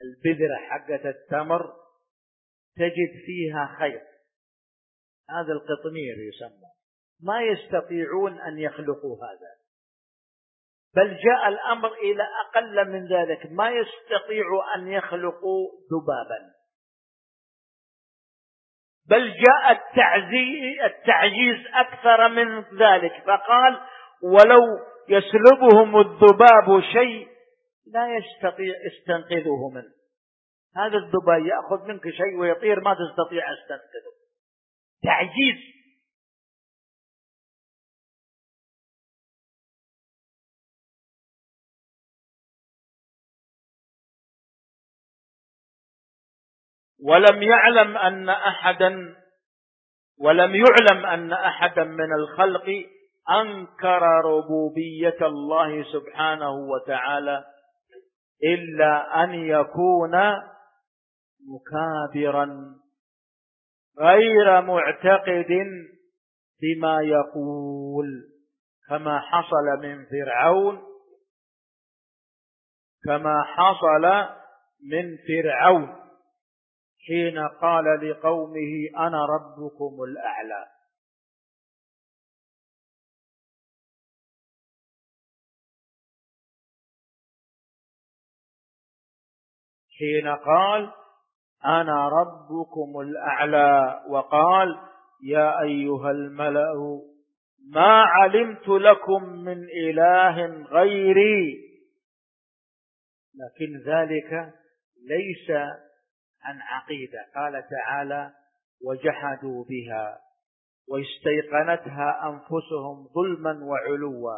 البذرة حقة التمر تجد فيها خيط هذا القطمير يسمى. ما يستطيعون أن يخلقوا هذا. بل جاء الأمر إلى أقل من ذلك. ما يستطيعوا أن يخلقوا ذبابا. بل جاء التعجيز أكثر من ذلك. فقال ولو يسلبهم الذباب شيء لا يستطيع استنقذه منه. هذا الذباب يأخذ منك شيء ويطير ما تستطيع استنقذه. تعجيز. ولم يعلم أن أحدا ولم يعلم أن أحدا من الخلق أنكر ربوبية الله سبحانه وتعالى إلا أن يكون مكابرا غير معتقد بما يقول كما حصل من فرعون كما حصل من فرعون. حين قال لقومه أنا ربكم الأعلى. حين قال أنا ربكم الأعلى. وقال يا أيها الملأ ما علمت لكم من إله غيري. لكن ذلك ليس عن عقيدة. قال تعالى وجحدوا بها واستيقنتها أنفسهم ظلما وعلوا.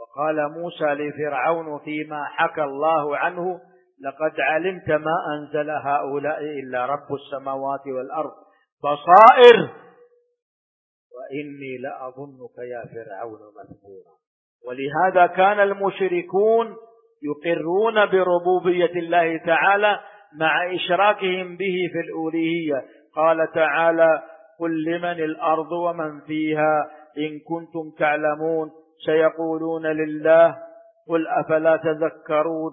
وقال موسى لفرعون فيما حكى الله عنه لقد علمت ما أنزل هؤلاء إلا رب السماوات والأرض. بصائر! وإني لأظنك يا فرعون مثبورا ولهذا كان المشركون يقرون بربوبية الله تعالى مع إشراكهم به في الأوليهية. قال تعالى قل لمن الأرض ومن فيها إن كنتم تعلمون. سيقولون لله قل أفلا تذكرون؟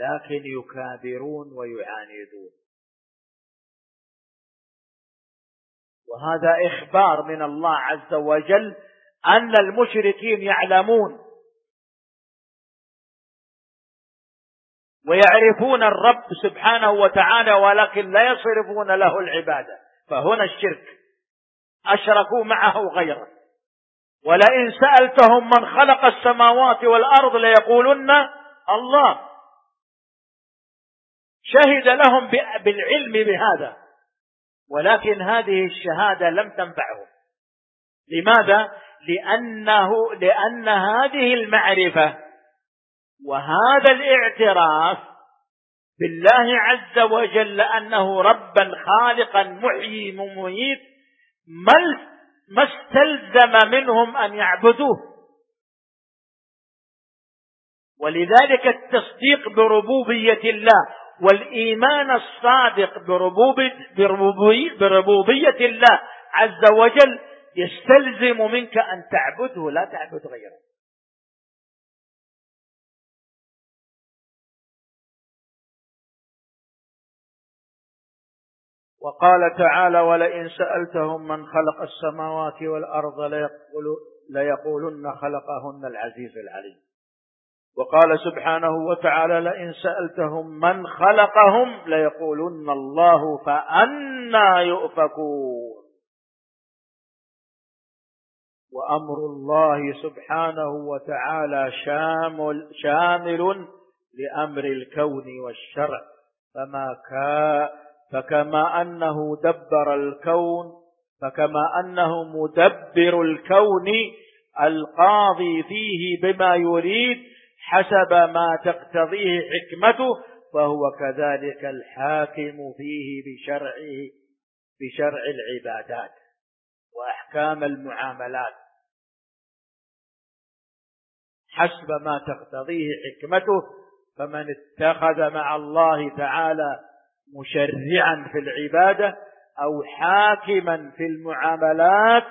لكن يكابرون ويعاندون. وهذا إخبار من الله عز وجل أن المشركين يعلمون ويعرفون الرب سبحانه وتعالى ولكن لا يصرفون له العبادة. فهنا الشرك. أشركوا معه غيره. ولئن سألتهم من خلق السماوات والأرض ليقولن الله. شهد لهم بالعلم بهذا. ولكن هذه الشهادة لم تنفعهم. لماذا؟ لأنه لأن هذه المعرفة وهذا الاعتراف بالله عز وجل أنه ربا خالقا محيي مميت ما استلزم منهم أن يعبدوه. ولذلك التصديق بربوبية الله والإيمان الصادق بربوبية الله عز وجل يستلزم منك أن تعبده لا تعبد غيره. وقال تعالى ولئن سألتهم من خلق السماوات والأرض ليقولن خلقهن العزيز العليم. وقال سبحانه وتعالى لئن سألتهم من خلقهم ليقولن الله فأنا يؤفكون. وأمر الله سبحانه وتعالى شامل, شامل لأمر الكون والشرع. فما كان فكما أنه دبر الكون فكما أنه مدبر الكون القاضي فيه بما يريد حسب ما تقتضيه حكمته فهو كذلك الحاكم فيه بشرعه بشرع العبادات وأحكام المعاملات. حسب ما تقتضيه حكمته فمن اتخذ مع الله تعالى مشرعا في العبادة أو حاكما في المعاملات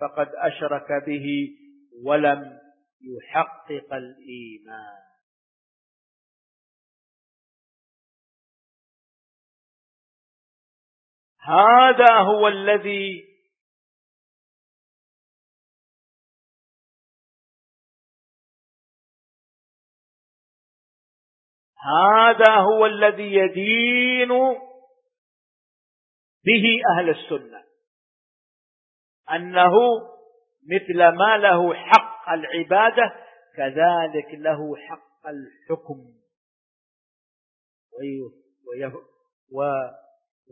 فقد أشرك به ولم يحقق الإيمان. هذا هو الذي هذا هو الذي يدين به أهل السنة. أنه مثل ما له حق العبادة كذلك له حق الحكم.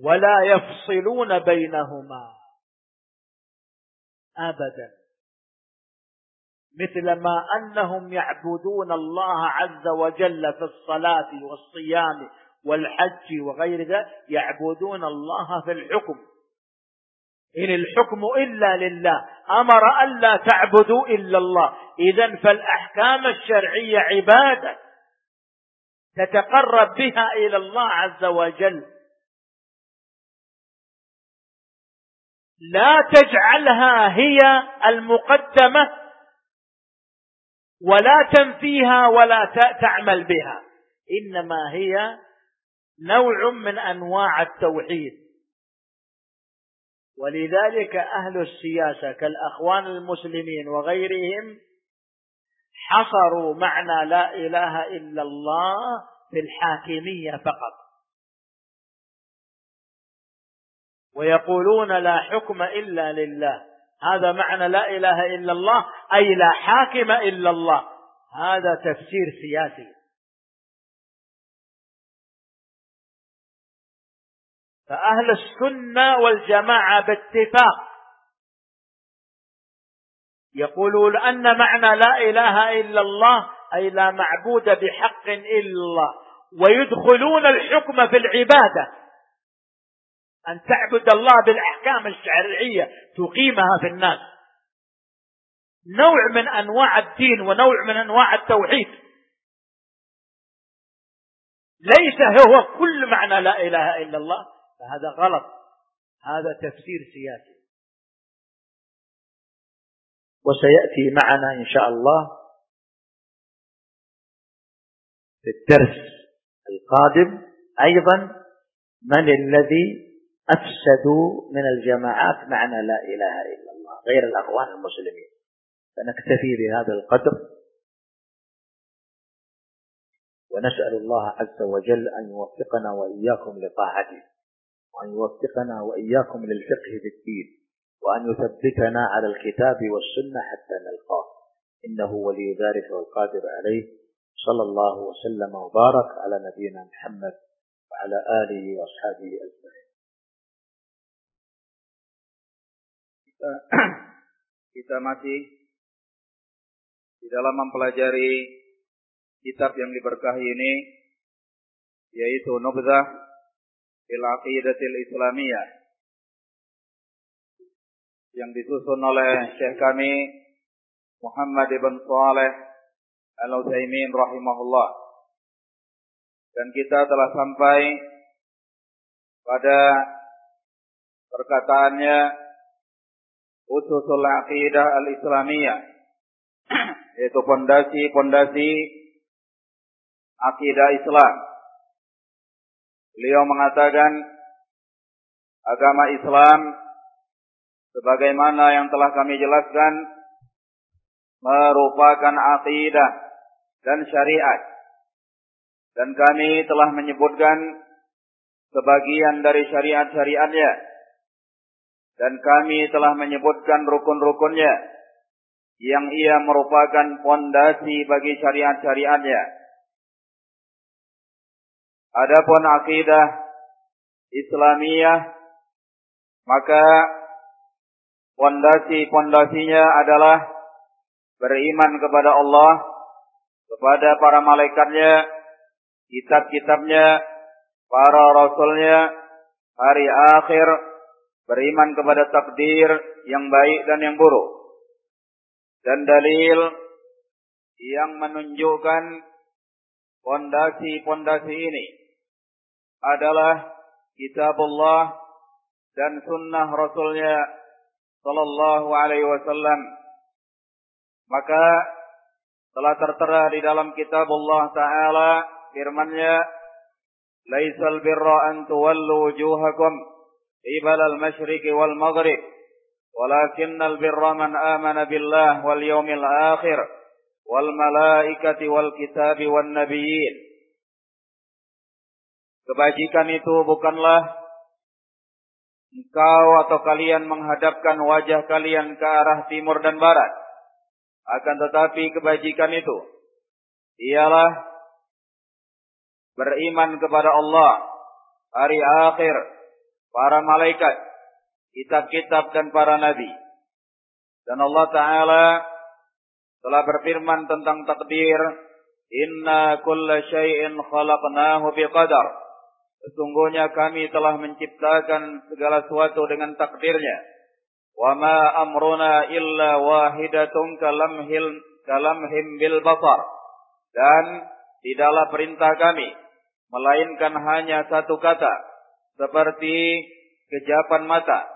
ولا يفصلون بينهما أبدا. مثل ما أنهم يعبدون الله عز وجل في الصلاة والصيام والحج وغير ذلك يعبدون الله في الحكم. إن الحكم إلا لله أمر ألا تعبدوا إلا الله. إذا فالأحكام الشرعية عبادة تتقرب بها إلى الله عز وجل. لا تجعلها هي المقدمة ولا تنفيها ولا تعمل بها. إنما هي نوع من أنواع التوحيد. ولذلك أهل السياسة كالأخوان المسلمين وغيرهم حصروا معنى لا إله إلا الله في الحاكمية فقط. ويقولون لا حكم إلا لله. هذا معنى لا إله إلا الله أي لا حاكم إلا الله. هذا تفسير سياسي. فأهل السنة والجماعة باتفاق. يقولون أن معنى لا إله إلا الله أي لا معبود بحق إلا الله. ويدخلون الحكم في العبادة. أن تعبد الله بالأحكام الشرعية تقيمها في الناس. نوع من أنواع الدين ونوع من أنواع التوحيد. ليس هو كل معنى لا إله إلا الله. فهذا غلط. هذا تفسير سياسي. وسيأتي معنا إن شاء الله في الدرس القادم أيضا من الذي أفسدوا من الجماعات معنى لا إله إلا الله غير الأخوان المسلمين. فنكتفي بهذا القدر. ونسأل الله عز وجل أن يوفقنا وإياكم لطاعته. وأن يوفقنا وإياكم للفقه في الدين وأن يثبتنا على الكتاب والسنة حتى نلقاه. إنه ولي ذلك والقادر عليه. صلى الله وسلم وبارك على نبينا محمد وعلى آله وأصحابه أجمعين. Kita masih di dalam mempelajari kitab yang diberkahi ini yaitu Nubzah fil Aqidatil Islamiyah yang disusun oleh Syekh kami Muhammad ibn Saleh Al-Utsaimin rahimahullah. Dan kita telah sampai pada perkataannya ususul aqidah al-islamiyah yaitu pondasi-pondasi akidah Islam. Beliau mengatakan agama Islam sebagaimana yang telah kami jelaskan merupakan akidah dan syariat. Dan kami telah menyebutkan sebagian dari syariat-syariatnya. Dan kami telah menyebutkan rukun-rukunnya yang ia merupakan pondasi bagi syariat-syariatnya. Adapun akidah Islamiyah maka pondasi-pondasinya adalah beriman kepada Allah kepada para malaikatnya, kitab-kitabnya, para rasulnya, hari akhir, beriman kepada takdir yang baik dan yang buruk. Dan dalil yang menunjukkan pondasi-pondasi ini adalah kitabullah dan sunnah rasulnya sallallahu alaihi wasallam. Maka telah tertera di dalam kitab Allah Ta'ala firman-Nya Laisal birra an tuwallu wujuhakum qibala al-masyriq wal maghrib walakinnal birra man amana billah wal yawmil akhir wal malaikati wal kitabi wan nabiyyin Kebajikan itu bukanlah engkau atau kalian menghadapkan wajah kalian ke arah timur dan barat akan tetapi kebajikan itu ialah beriman kepada Allah, hari akhir, para malaikat, kitab-kitab dan para nabi. Dan Allah Ta'ala telah berfirman tentang takdir, Inna kulla syai'in khalaqnahu biqadar. Sesungguhnya kami telah menciptakan segala sesuatu dengan takdirnya. Wa ma amruna illa wahidatun kalamhil kalamhim bil basar. Dan tidaklah perintah kami melainkan hanya satu kata seperti kejapan mata.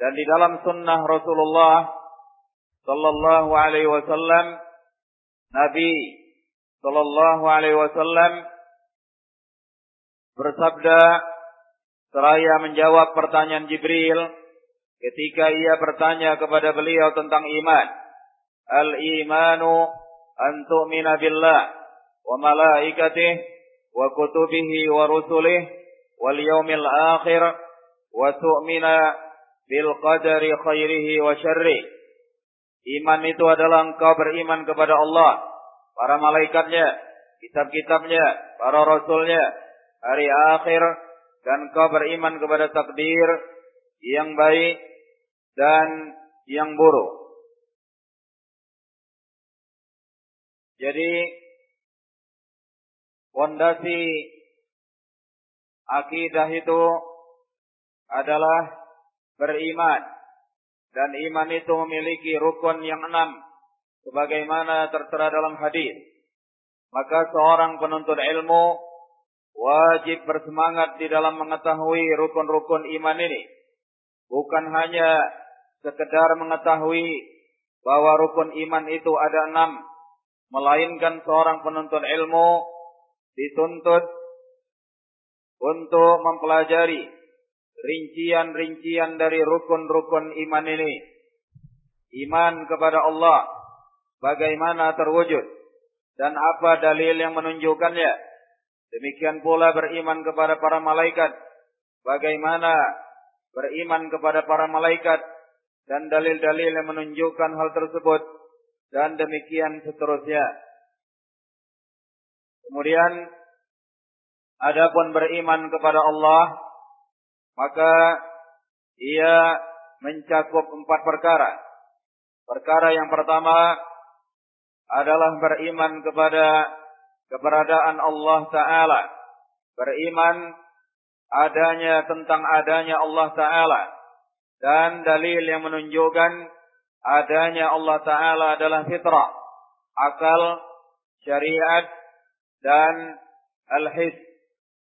Dan di dalam sunnah Rasulullah sallallahu alaihi wasallam Nabi sallallahu alaihi wasallam bersabda seraya menjawab pertanyaan Jibril ketika ia bertanya kepada beliau tentang iman. Al-imanu an tu'mina billah wa malaikatih wa kutubihi wa rusulih wal yaumil akhir wa tu'mina bil qadari khairihi wa syarri. Iman itu adalah engkau beriman kepada Allah, para malaikatnya, kitab-kitabnya, para rasulnya, hari akhir, dan engkau beriman kepada takdir yang baik dan yang buruk. Jadi fondasi akidah itu adalah beriman. Dan iman itu memiliki rukun yang enam. Sebagaimana tertera dalam hadis. Maka seorang penuntut ilmu wajib bersemangat di dalam mengetahui rukun-rukun iman ini. Bukan hanya sekedar mengetahui bahwa rukun iman itu ada enam. Melainkan seorang penuntut ilmu dituntut untuk mempelajari rincian-rincian dari rukun-rukun iman ini. Iman kepada Allah, bagaimana terwujud, dan apa dalil yang menunjukkannya. Demikian pula beriman kepada para malaikat, bagaimana beriman kepada para malaikat, dan dalil-dalil yang menunjukkan hal tersebut, dan demikian seterusnya. Kemudian, adapun beriman kepada Allah, maka ia mencakup empat perkara. Perkara yang pertama adalah beriman kepada keberadaan Allah Ta'ala. Beriman adanya tentang adanya Allah Ta'ala. Dan dalil yang menunjukkan adanya Allah Ta'ala adalah fitrah. Akal, syariat, dan al-his.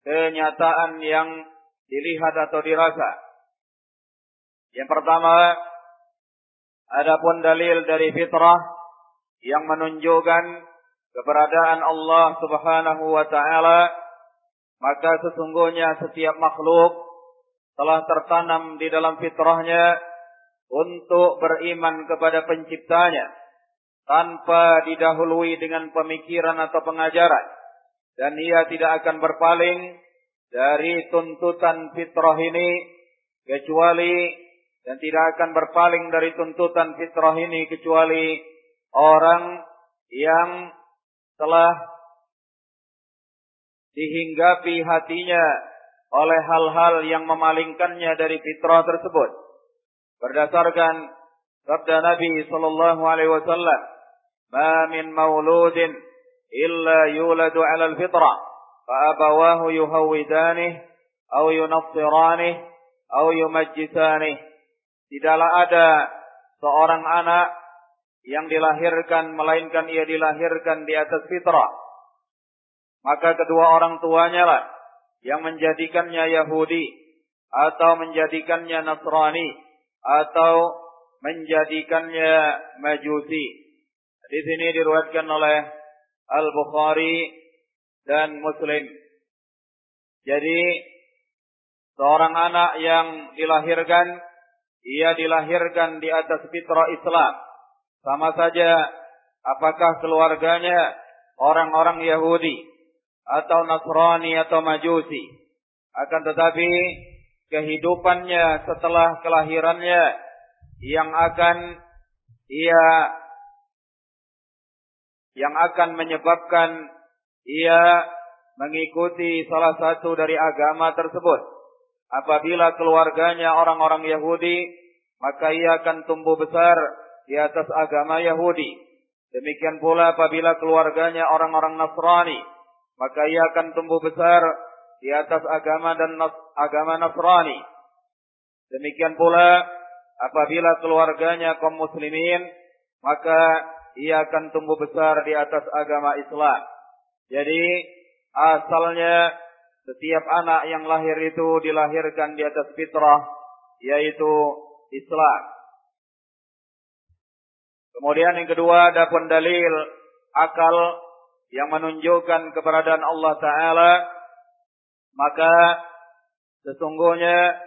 Kenyataan yang dilihat atau dirasa. Yang pertama, adapun dalil dari fitrah yang menunjukkan keberadaan Allah Subhanahu wa taala, maka sesungguhnya setiap makhluk telah tertanam di dalam fitrahnya untuk beriman kepada penciptanya tanpa didahului dengan pemikiran atau pengajaran. Dan ia tidak akan berpaling dari tuntutan fitrah ini kecuali dan tidak akan berpaling dari tuntutan fitrah ini kecuali orang yang telah dihinggapi hatinya oleh hal-hal yang memalingkannya dari fitrah tersebut. Berdasarkan sabda Nabi sallallahu alaihi wasallam, "Ma min mauludin illa yuladu 'ala al-fitrah, fa abawahu yuhawidanihi aw yunassiranihi aw yumajjisani." Tidaklah ada seorang anak yang dilahirkan melainkan ia dilahirkan di atas fitrah maka kedua orang tuanya lah yang menjadikannya Yahudi atau menjadikannya Nasrani atau menjadikannya Majusi di sini diriwayatkan oleh Al-Bukhari dan Muslim. Jadi seorang anak yang dilahirkan ia dilahirkan di atas fitrah Islam. Sama saja apakah keluarganya orang-orang Yahudi atau Nasrani atau Majusi. Akan tetapi kehidupannya setelah kelahirannya yang akan ia yang akan menyebabkan ia mengikuti salah satu dari agama tersebut. Apabila keluarganya orang-orang Yahudi, maka ia akan tumbuh besar di atas agama Yahudi. Demikian pula apabila keluarganya orang-orang Nasrani, maka ia akan tumbuh besar di atas agama dan nas agama Nasrani. Demikian pula apabila keluarganya kaum muslimin, maka ia akan tumbuh besar di atas agama Islam. Jadi asalnya setiap anak yang lahir itu dilahirkan di atas fitrah yaitu Islam. Kemudian yang kedua ada pun dalil akal yang menunjukkan keberadaan Allah Ta'ala. Maka sesungguhnya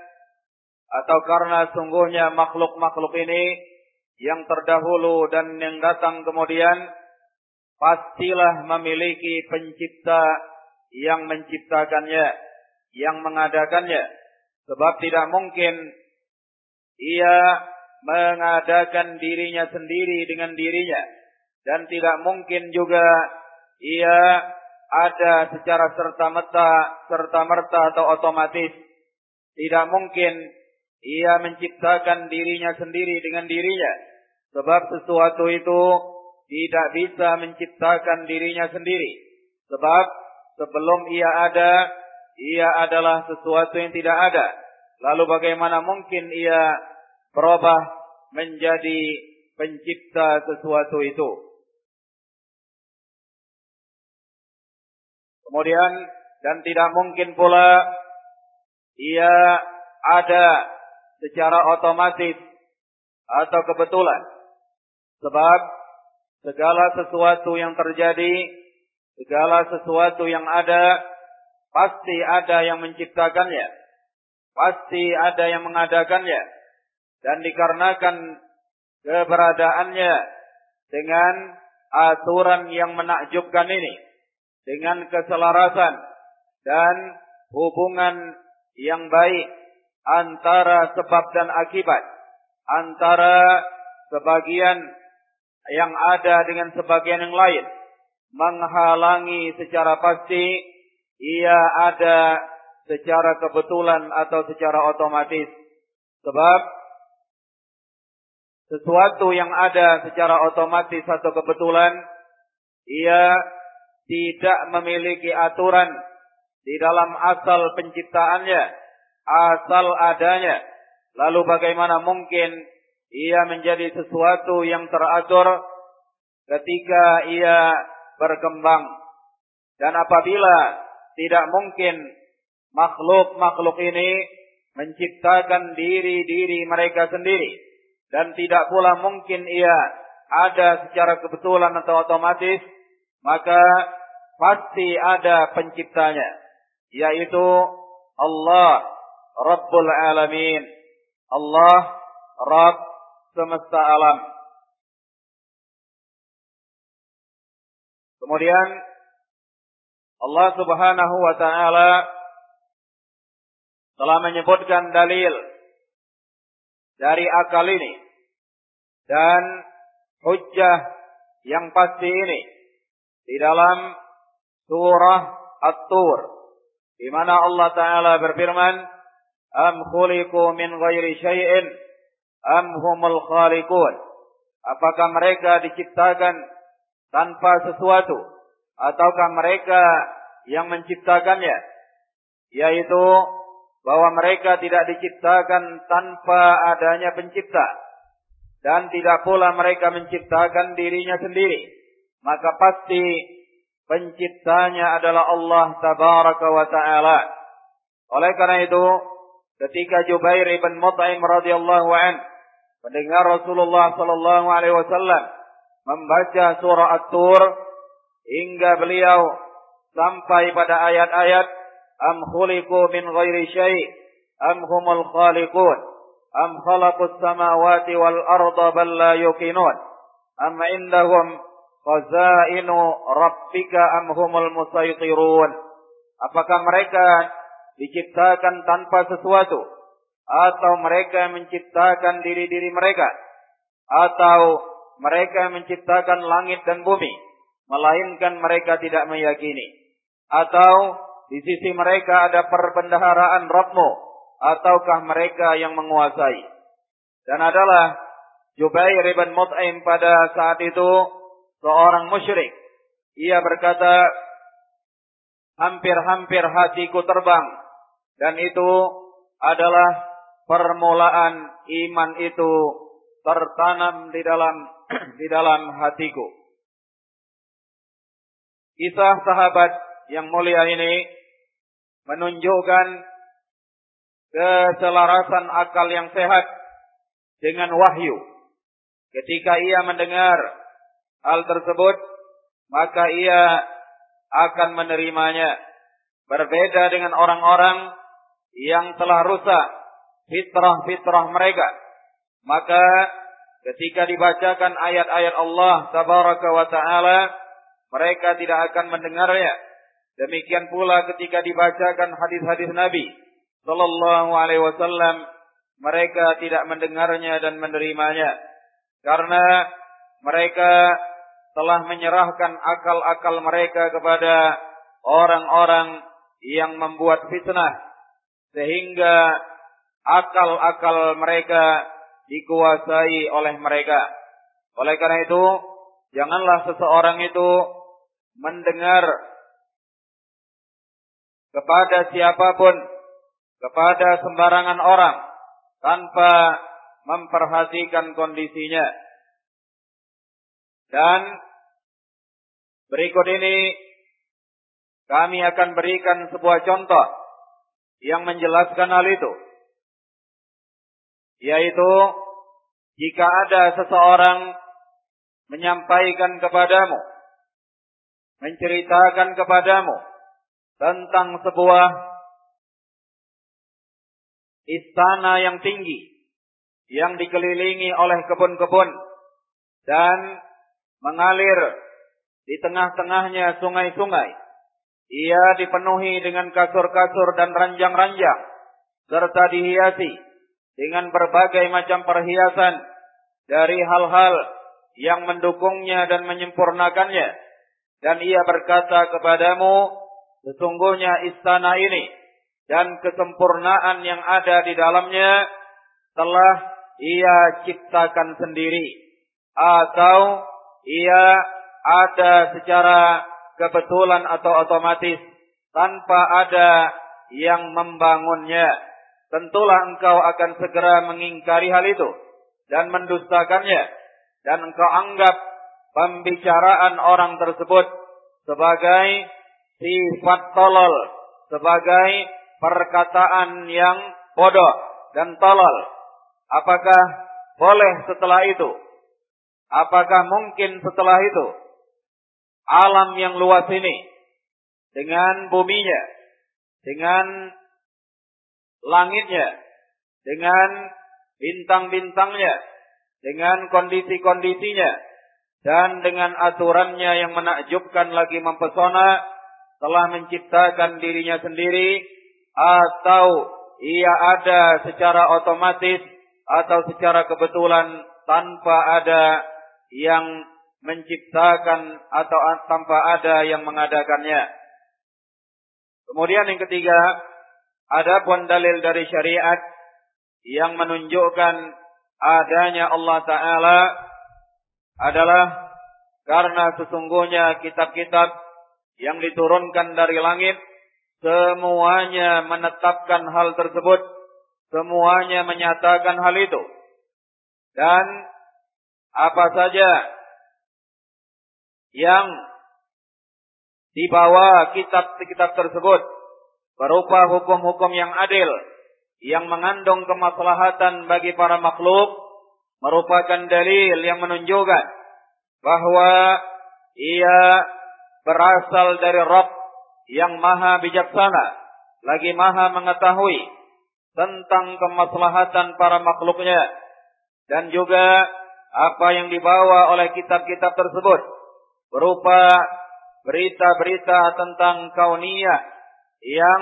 atau karena sungguhnya makhluk-makhluk ini yang terdahulu dan yang datang kemudian pastilah memiliki pencipta yang menciptakannya, yang mengadakannya. Sebab tidak mungkin ia mengadakan dirinya sendiri dengan dirinya. Dan tidak mungkin juga ia ada secara serta-merta, serta-merta atau otomatis. Tidak mungkin ia menciptakan dirinya sendiri dengan dirinya. Sebab sesuatu itu tidak bisa menciptakan dirinya sendiri. Sebab sebelum ia ada, ia adalah sesuatu yang tidak ada. Lalu bagaimana mungkin ia berubah menjadi pencipta sesuatu itu? Kemudian dan tidak mungkin pula ia ada secara otomatis atau kebetulan. Sebab segala sesuatu yang terjadi, segala sesuatu yang ada, pasti ada yang menciptakannya. Pasti ada yang mengadakannya. Dan dikarenakan keberadaannya dengan aturan yang menakjubkan ini. Dengan keselarasan dan hubungan yang baik antara sebab dan akibat. Antara sebagian yang ada dengan sebagian yang lain. Menghalangi secara pasti ia ada secara kebetulan atau secara otomatis. Sebab sesuatu yang ada secara otomatis atau kebetulan ia tidak memiliki aturan di dalam asal penciptaannya, asal adanya. Lalu bagaimana mungkin ia menjadi sesuatu yang teratur ketika ia berkembang. Dan apabila tidak mungkin makhluk-makhluk ini menciptakan diri-diri mereka sendiri. Dan tidak pula mungkin ia ada secara kebetulan atau otomatis. Maka pasti ada penciptanya. Yaitu Allah Rabbul Alamin. Allah Rabb semesta alam. Kemudian Allah Subhanahu wa taala telah menyebutkan dalil dari akal ini dan hujjah yang pasti ini di dalam surah At-Tur di mana Allah taala berfirman am khuliqu min ghairi syai'in am humul khaliqun. Apakah mereka diciptakan tanpa sesuatu ataukah mereka yang menciptakannya? Yaitu bahwa mereka tidak diciptakan tanpa adanya pencipta dan tidak pula mereka menciptakan dirinya sendiri. Maka pasti penciptanya adalah Allah tabaraka wa taala. Oleh karena itu ketika Jubair ibn Mut'im radhiyallahu an mendengar Rasulullah sallallahu alaihi wasallam membaca surah At-Tur hingga beliau sampai pada ayat-ayat am khuliqu min ghairi syai' am humul khaliqun khalaqus samawati wal arda bal la yuqinun am indahum khazainu rabbika am humul musaytirun apakah mereka diciptakan tanpa sesuatu? Atau mereka menciptakan diri-diri mereka? Atau mereka menciptakan langit dan bumi melainkan mereka tidak meyakini. Atau di sisi mereka ada perbendaharaan Rabbmu, ataukah mereka yang menguasai. Dan adalah Jubair ibn Mut'im pada saat itu seorang musyrik. Ia berkata, hampir-hampir hatiku terbang. Dan itu adalah permulaan iman itu tertanam di dalam di dalam hatiku. Kisah sahabat yang mulia ini menunjukkan keselarasan akal yang sehat dengan wahyu. Ketika ia mendengar hal tersebut, maka ia akan menerimanya. Berbeda dengan orang-orang yang telah rusak fitrah-fitrah mereka. Maka ketika dibacakan ayat-ayat Allah tabaraka wa taala, mereka tidak akan mendengarnya. Demikian pula ketika dibacakan hadis-hadis Nabi sallallahu alaihi wasallam, mereka tidak mendengarnya dan menerimanya karena mereka telah menyerahkan akal-akal mereka kepada orang-orang yang membuat fitnah sehingga akal-akal mereka dikuasai oleh mereka. Oleh karena itu, janganlah seseorang itu mendengar kepada siapa pun, kepada sembarangan orang tanpa memperhatikan kondisinya. Dan berikut ini kami akan berikan sebuah contoh yang menjelaskan hal itu. Yaitu jika ada seseorang menyampaikan kepadamu, menceritakan kepadamu tentang sebuah istana yang tinggi yang dikelilingi oleh kebun-kebun dan mengalir di tengah-tengahnya sungai-sungai. Ia dipenuhi dengan kasur-kasur dan ranjang-ranjang serta dihiasi dengan berbagai macam perhiasan dari hal-hal yang mendukungnya dan menyempurnakannya. Dan ia berkata kepadamu, sesungguhnya istana ini dan kesempurnaan yang ada di dalamnya telah ia ciptakan sendiri atau ia ada secara kebetulan atau otomatis tanpa ada yang membangunnya. Tentulah engkau akan segera mengingkari hal itu dan mendustakannya dan engkau anggap pembicaraan orang tersebut sebagai sifat tolol, sebagai perkataan yang bodoh dan tolol Apakah boleh setelah itu? Apakah mungkin setelah itu alam yang luas ini dengan buminya, dengan langitnya, dengan bintang-bintangnya, dengan kondisi-kondisinya, dan dengan aturannya yang menakjubkan lagi mempesona, telah menciptakan dirinya sendiri, atau ia ada secara otomatis atau secara kebetulan tanpa ada yang menciptakan atau tanpa ada yang mengadakannya. Kemudian yang ketiga, ada pun dalil dari syariat yang menunjukkan adanya Allah Ta'ala adalah karena sesungguhnya kitab-kitab yang diturunkan dari langit semuanya menetapkan hal tersebut Semuanya menyatakan hal itu. Dan apa saja yang dibawa kitab-kitab tersebut berupa hukum-hukum yang adil yang mengandung kemaslahatan bagi para makhluk merupakan dalil yang menunjukkan bahwa ia berasal dari Rabb yang maha bijaksana lagi maha mengetahui tentang kemaslahatan para makhluknya dan juga apa yang dibawa oleh kitab-kitab tersebut berupa berita-berita tentang kauniyah yang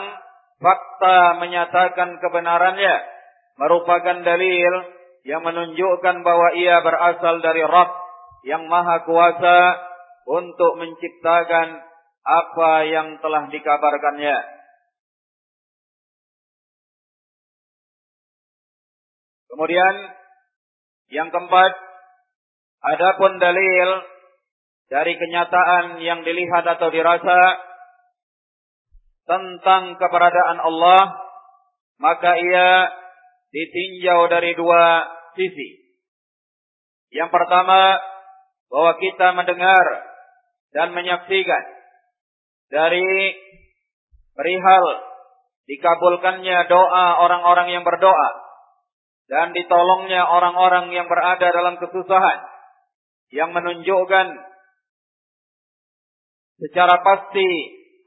fakta menyatakan kebenarannya merupakan dalil yang menunjukkan bahwa ia berasal dari Rabb yang maha kuasa untuk menciptakan apa yang telah dikabarkannya. Kemudian yang keempat, adapun dalil dari kenyataan yang dilihat atau dirasa tentang keberadaan Allah, maka ia ditinjau dari dua sisi. Yang pertama, bahwa kita mendengar dan menyaksikan dari perihal dikabulkannya doa orang-orang yang berdoa dan ditolongnya orang-orang yang berada dalam kesusahan yang menunjukkan secara pasti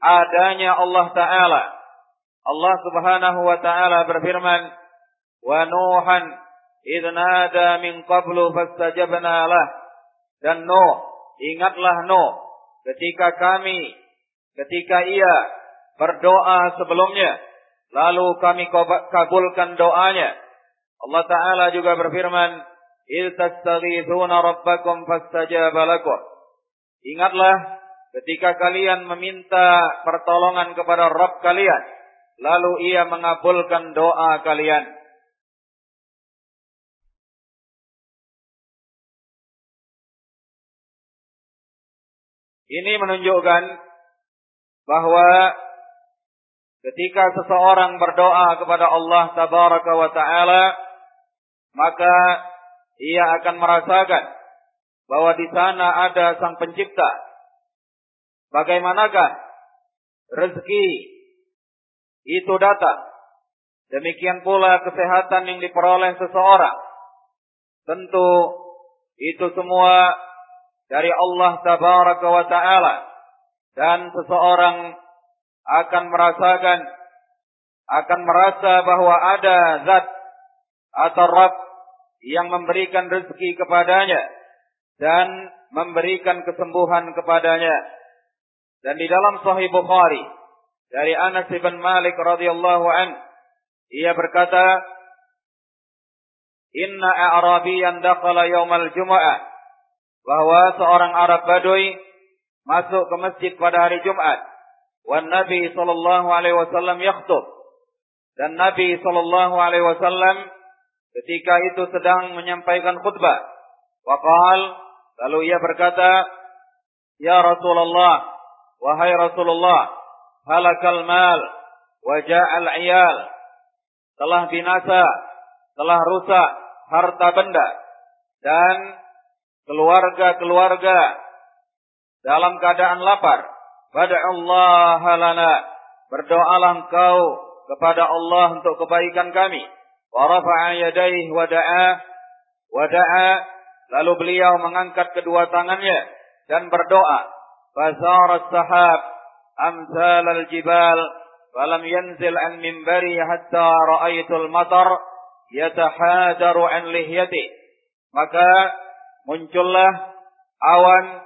adanya Allah taala. Allah Subhanahu wa taala berfirman, "Wa Nuhan idz nada min qablu fastajabna lah." Dan Nuh, ingatlah Nuh ketika kami ketika ia berdoa sebelumnya lalu kami kabulkan doanya Allah taala juga berfirman إذ تستغيثون ربكم فاستجاب لكم Ingatlah ketika kalian meminta pertolongan kepada Rabb kalian, lalu ia mengabulkan doa kalian. Ini menunjukkan bahwa ketika seseorang berdoa kepada Allah tabaraka wa taala maka ia akan merasakan bahwa di sana ada sang pencipta. Bagaimanakah rezeki itu datang? Demikian pula kesehatan yang diperoleh seseorang. Tentu itu semua dari Allah tabaraka wa taala dan seseorang akan merasakan akan merasa bahwa ada zat atau Rabb yang memberikan rezeki kepadanya dan memberikan kesembuhan kepadanya. Dan di dalam Sahih Bukhari dari Anas bin Malik radhiyallahu an ia berkata Inna a'rabiyan dakhala yaumal jumu'ah bahwa seorang Arab Badui masuk ke masjid pada hari Jumat wan Nabi sallallahu alaihi wasallam yakhutub dan Nabi sallallahu alaihi wasallam ketika itu sedang menyampaikan khutbah. Waqal, lalu ia berkata, Ya Rasulullah, wahai Rasulullah, halakal mal, waja'al iyal, telah binasa, telah rusak harta benda, dan keluarga-keluarga dalam keadaan lapar. Pada Allah lana. Berdoalah engkau kepada Allah untuk kebaikan kami. Wa rafa'a yadaih wa da'a wa da'a lalu beliau mengangkat kedua tangannya dan berdoa. Fazarat sahab amsal al-jibal falam yanzil an minbari hatta ra'aitul matar yatahadaru an lihyati. Maka muncullah awan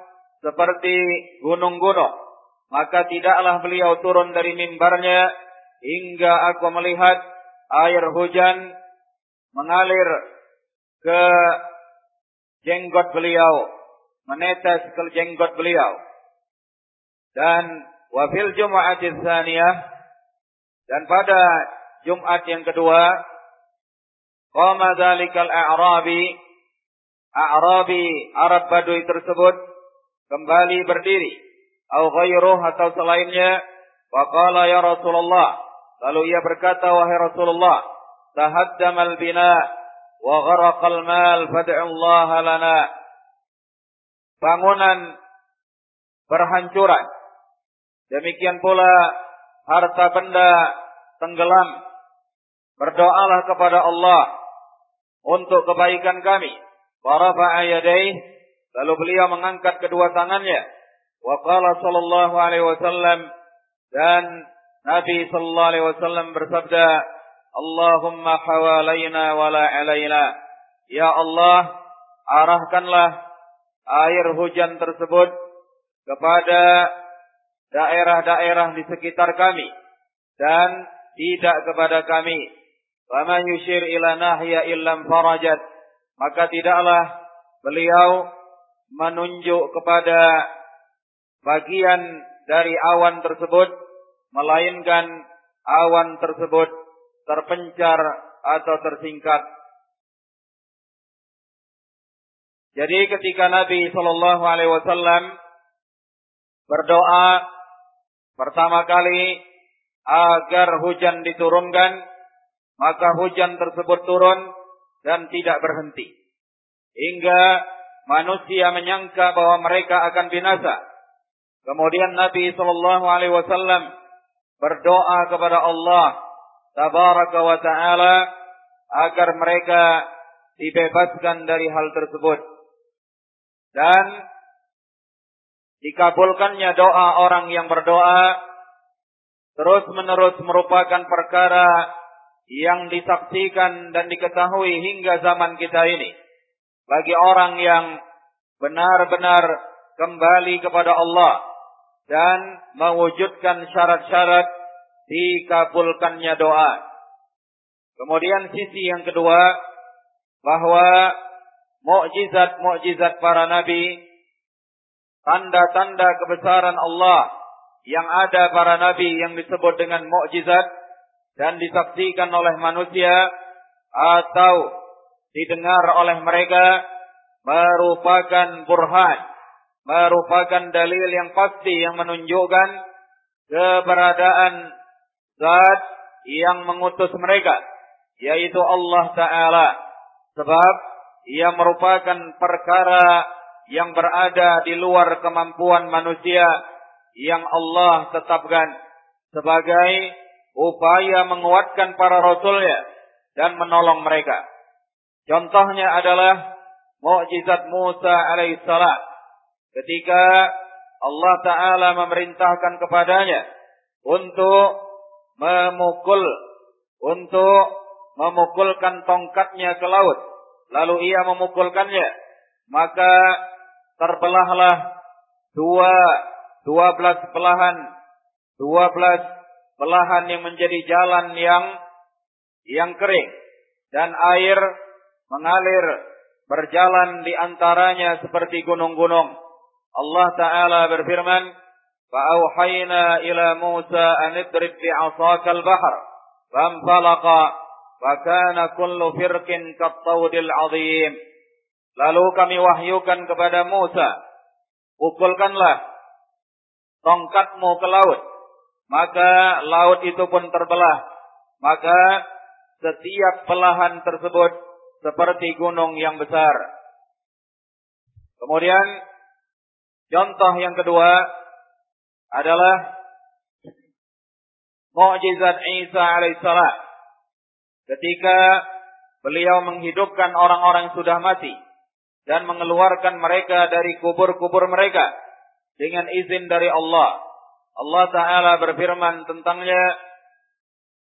seperti gunung-gunung maka tidaklah beliau turun dari mimbarnya hingga aku melihat air hujan mengalir ke jenggot beliau, menetes ke jenggot beliau. Dan wafil Jumat tsaniyah dan pada Jumat yang kedua qama dzalikal a'rabi a'rabi Arab Badui tersebut kembali berdiri atau ghairuh atau selainnya faqala ya Rasulullah Lalu ia berkata, wahai Rasulullah, tahaddamal bina wa gharaqal mal fad'allah lana. Bangunan berhancuran. Demikian pula harta benda tenggelam. Berdoalah kepada Allah untuk kebaikan kami. Warafa'a yadaih. Lalu beliau mengangkat kedua tangannya. Wa qala sallallahu alaihi wasallam dan Nabi sallallahu alaihi wasallam bersabda, "Allahumma hawalaina wa la alaina." Ya Allah, arahkanlah air hujan tersebut kepada daerah-daerah di sekitar kami dan tidak kepada kami. Wa man yushir ila nahya illam farajat. Maka tidaklah beliau menunjuk kepada bagian dari awan tersebut melainkan awan tersebut terpencar atau tersingkat. Jadi ketika Nabi Shallallahu Alaihi Wasallam berdoa pertama kali agar hujan diturunkan, maka hujan tersebut turun dan tidak berhenti. Hingga manusia menyangka bahwa mereka akan binasa. Kemudian Nabi Shallallahu Alaihi Wasallam berdoa kepada Allah tabaraka wa taala agar mereka dibebaskan dari hal tersebut dan dikabulkannya doa orang yang berdoa terus menerus merupakan perkara yang disaksikan dan diketahui hingga zaman kita ini bagi orang yang benar-benar kembali kepada Allah dan mewujudkan syarat-syarat dikabulkannya doa. Kemudian sisi yang kedua bahwa mukjizat-mukjizat para nabi, tanda-tanda kebesaran Allah yang ada para nabi yang disebut dengan mukjizat dan disaksikan oleh manusia atau didengar oleh mereka merupakan burhan, merupakan dalil yang pasti yang menunjukkan keberadaan zat yang mengutus mereka, yaitu Allah Ta'ala. Sebab ia merupakan perkara yang berada di luar kemampuan manusia yang Allah tetapkan sebagai upaya menguatkan para rasulnya dan menolong mereka. Contohnya adalah mukjizat Musa alaihissalam. Ketika Allah taala memerintahkan kepadanya untuk memukul untuk memukulkan tongkatnya ke laut. Lalu ia memukulkannya. Maka terbelahlah dua dua belas belahan dua belas belahan yang menjadi jalan yang yang kering. Dan air mengalir berjalan di antaranya seperti gunung-gunung. Allah taala berfirman, "Fa'auhayna ila Musa an idrib bi'asaka al-bahr, famfalaqa fakana kullu firqin kattawdil 'azim." Lalu kami wahyukan kepada Musa, pukulkanlah tongkatmu ke laut maka laut itu pun terbelah. Maka setiap belahan tersebut seperti gunung yang besar. Kemudian contoh yang kedua adalah mukjizat Isa alaihissalam ketika beliau menghidupkan orang-orang yang sudah mati dan mengeluarkan mereka dari kubur-kubur mereka dengan izin dari Allah. Allah Ta'ala berfirman tentangnya,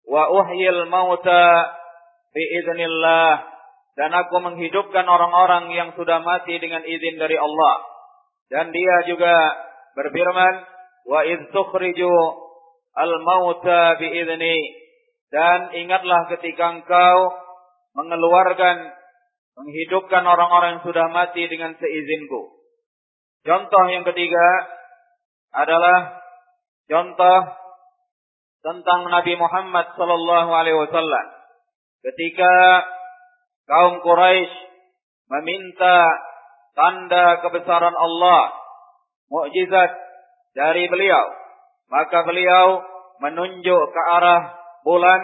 Wa uhyil mauta biiznillah. Dan aku menghidupkan orang-orang yang sudah mati dengan izin dari Allah. Dan dia juga berfirman, Wa idh tukhriju al-mauta biizni. Dan ingatlah ketika engkau mengeluarkan, menghidupkan orang-orang yang sudah mati dengan seizinku. Contoh yang ketiga adalah Contoh tentang Nabi Muhammad sallallahu alaihi wasallam ketika kaum Quraisy meminta tanda kebesaran Allah, mukjizat dari beliau, maka beliau menunjuk ke arah bulan,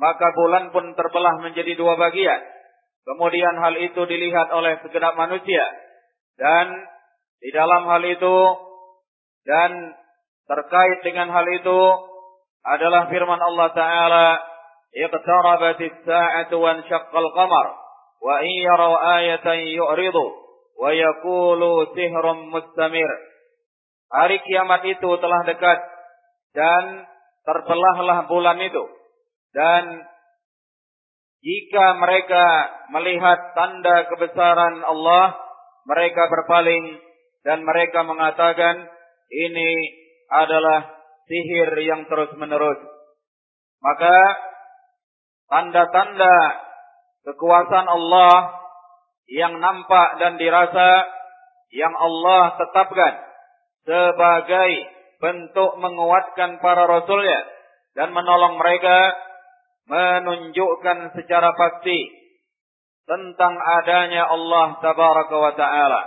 maka bulan pun terbelah menjadi dua bagian. Kemudian hal itu dilihat oleh segenap manusia dan di dalam hal itu dan terkait dengan hal itu adalah firman Allah Ta'ala ansyaqqal qamar wa in yaraw ayatan yu'ridu wa yaqulu sihrun mustamir Hari kiamat itu telah dekat dan terbelahlah bulan itu dan jika mereka melihat tanda kebesaran Allah mereka berpaling dan mereka mengatakan ini adalah sihir yang terus-menerus. Maka tanda-tanda kekuasaan Allah yang nampak dan dirasa yang Allah tetapkan sebagai bentuk menguatkan para rasulnya dan menolong mereka menunjukkan secara pasti tentang adanya Allah tabaraka wa taala.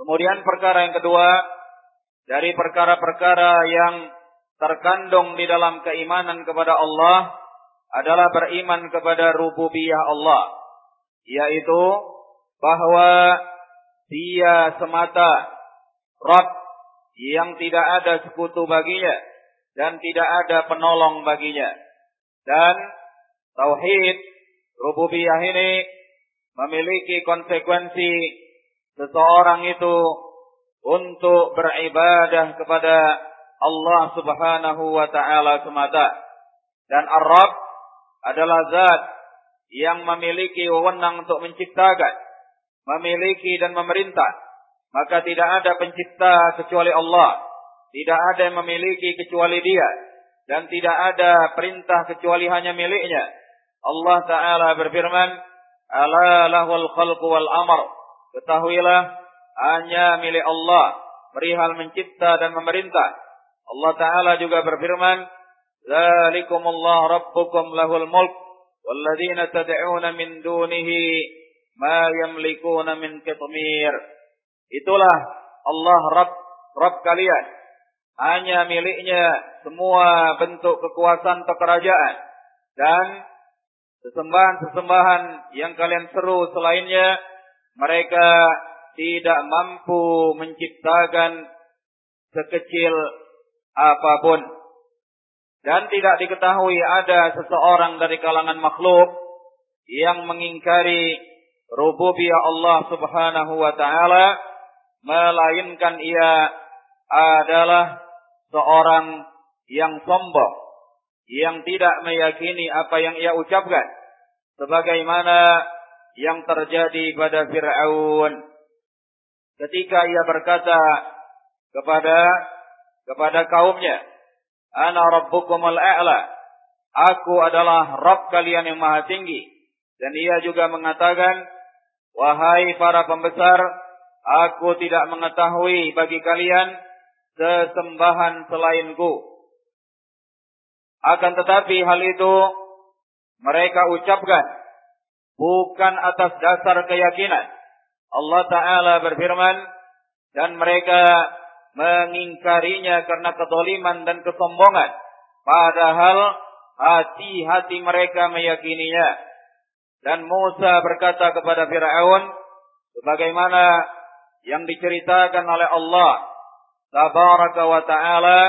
Kemudian perkara yang kedua dari perkara-perkara yang terkandung di dalam keimanan kepada Allah adalah beriman kepada rububiyah Allah yaitu bahwa dia semata Rabb yang tidak ada sekutu baginya dan tidak ada penolong baginya dan tauhid rububiyah ini memiliki konsekuensi seseorang itu untuk beribadah kepada Allah Subhanahu wa taala semata. Dan Ar-Rabb adalah zat yang memiliki wewenang untuk menciptakan, memiliki dan memerintah, maka tidak ada pencipta kecuali Allah. Tidak ada yang memiliki kecuali Dia dan tidak ada perintah kecuali hanya miliknya. Allah Taala berfirman, "Ala lahul khalqu wal amr." Ketahuilah hanya milik Allah perihal mencipta dan memerintah. Allah Taala juga berfirman, "Dzalikumullah rabbukum lahul mulk walladzina tad'una min dunihi ma yamlikuna min qitmir." Itulah Allah Rabb Rabb kalian. Hanya miliknya semua bentuk kekuasaan atau kerajaan. Dan sesembahan-sesembahan yang kalian seru selainnya, mereka tidak mampu menciptakan sekecil apa pun. Dan tidak diketahui ada seseorang dari kalangan makhluk yang mengingkari rububiyah Allah subhanahu wa ta'ala melainkan ia adalah seorang yang sombong yang tidak meyakini apa yang ia ucapkan sebagaimana yang terjadi pada Firaun. Ketika ia berkata kepada kepada kaumnya ana rabbukumul a'la aku adalah rabb kalian yang maha tinggi dan ia juga mengatakan wahai para pembesar Aku tidak mengetahui bagi kalian sesembahan selainku. Akan tetapi hal itu mereka ucapkan bukan atas dasar keyakinan. Allah Ta'ala berfirman dan mereka mengingkarinya karena ketoliman dan kesombongan. Padahal hati-hati mereka meyakininya. Dan Musa berkata kepada Fir'aun, sebagaimana yang diceritakan oleh Allah tabaraka wa taala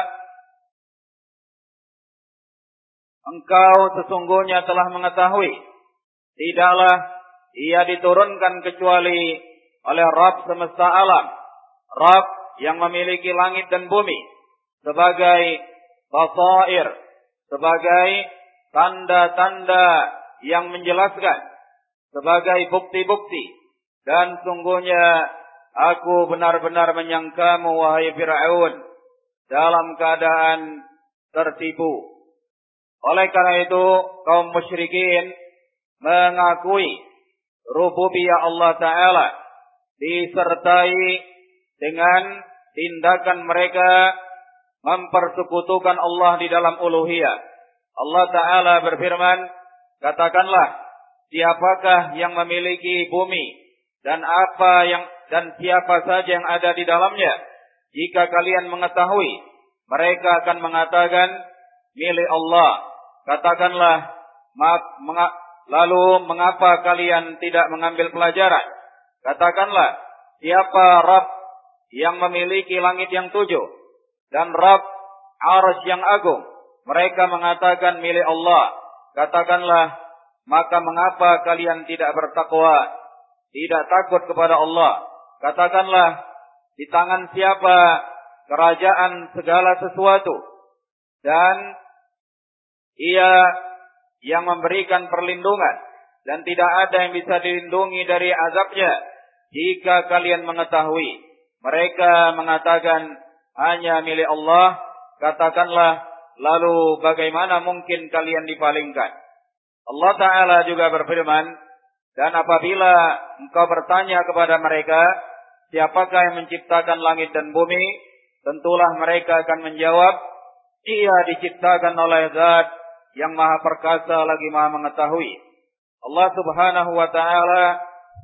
engkau sesungguhnya telah mengetahui tidaklah ia diturunkan kecuali oleh Rabb semesta alam Rabb yang memiliki langit dan bumi sebagai basair sebagai tanda-tanda yang menjelaskan sebagai bukti-bukti dan sungguhnya Aku benar-benar menyangkamu wahai Fir'aun dalam keadaan tertipu. Oleh karena itu kaum musyrikin mengakui rububiyah Allah Ta'ala disertai dengan tindakan mereka mempersekutukan Allah di dalam uluhiyah. Allah Ta'ala berfirman, katakanlah, siapakah yang memiliki bumi dan apa yang dan siapa saja yang ada di dalamnya. Jika kalian mengetahui, mereka akan mengatakan milik Allah. Katakanlah, maaf, menga lalu mengapa kalian tidak mengambil pelajaran? Katakanlah, siapa Rabb yang memiliki langit yang tujuh dan Rabb Arsh yang agung? Mereka mengatakan milik Allah. Katakanlah, maka mengapa kalian tidak bertakwa, tidak takut kepada Allah? Katakanlah, di tangan siapa kerajaan segala sesuatu. Dan ia yang memberikan perlindungan. Dan tidak ada yang bisa dilindungi dari azabnya. Jika kalian mengetahui. Mereka mengatakan hanya milik Allah. Katakanlah, lalu bagaimana mungkin kalian dipalingkan. Allah Ta'ala juga berfirman. Dan apabila engkau bertanya kepada mereka, siapakah yang menciptakan langit dan bumi? Tentulah mereka akan menjawab, ia diciptakan oleh zat yang maha perkasa lagi maha mengetahui. Allah subhanahu wa ta'ala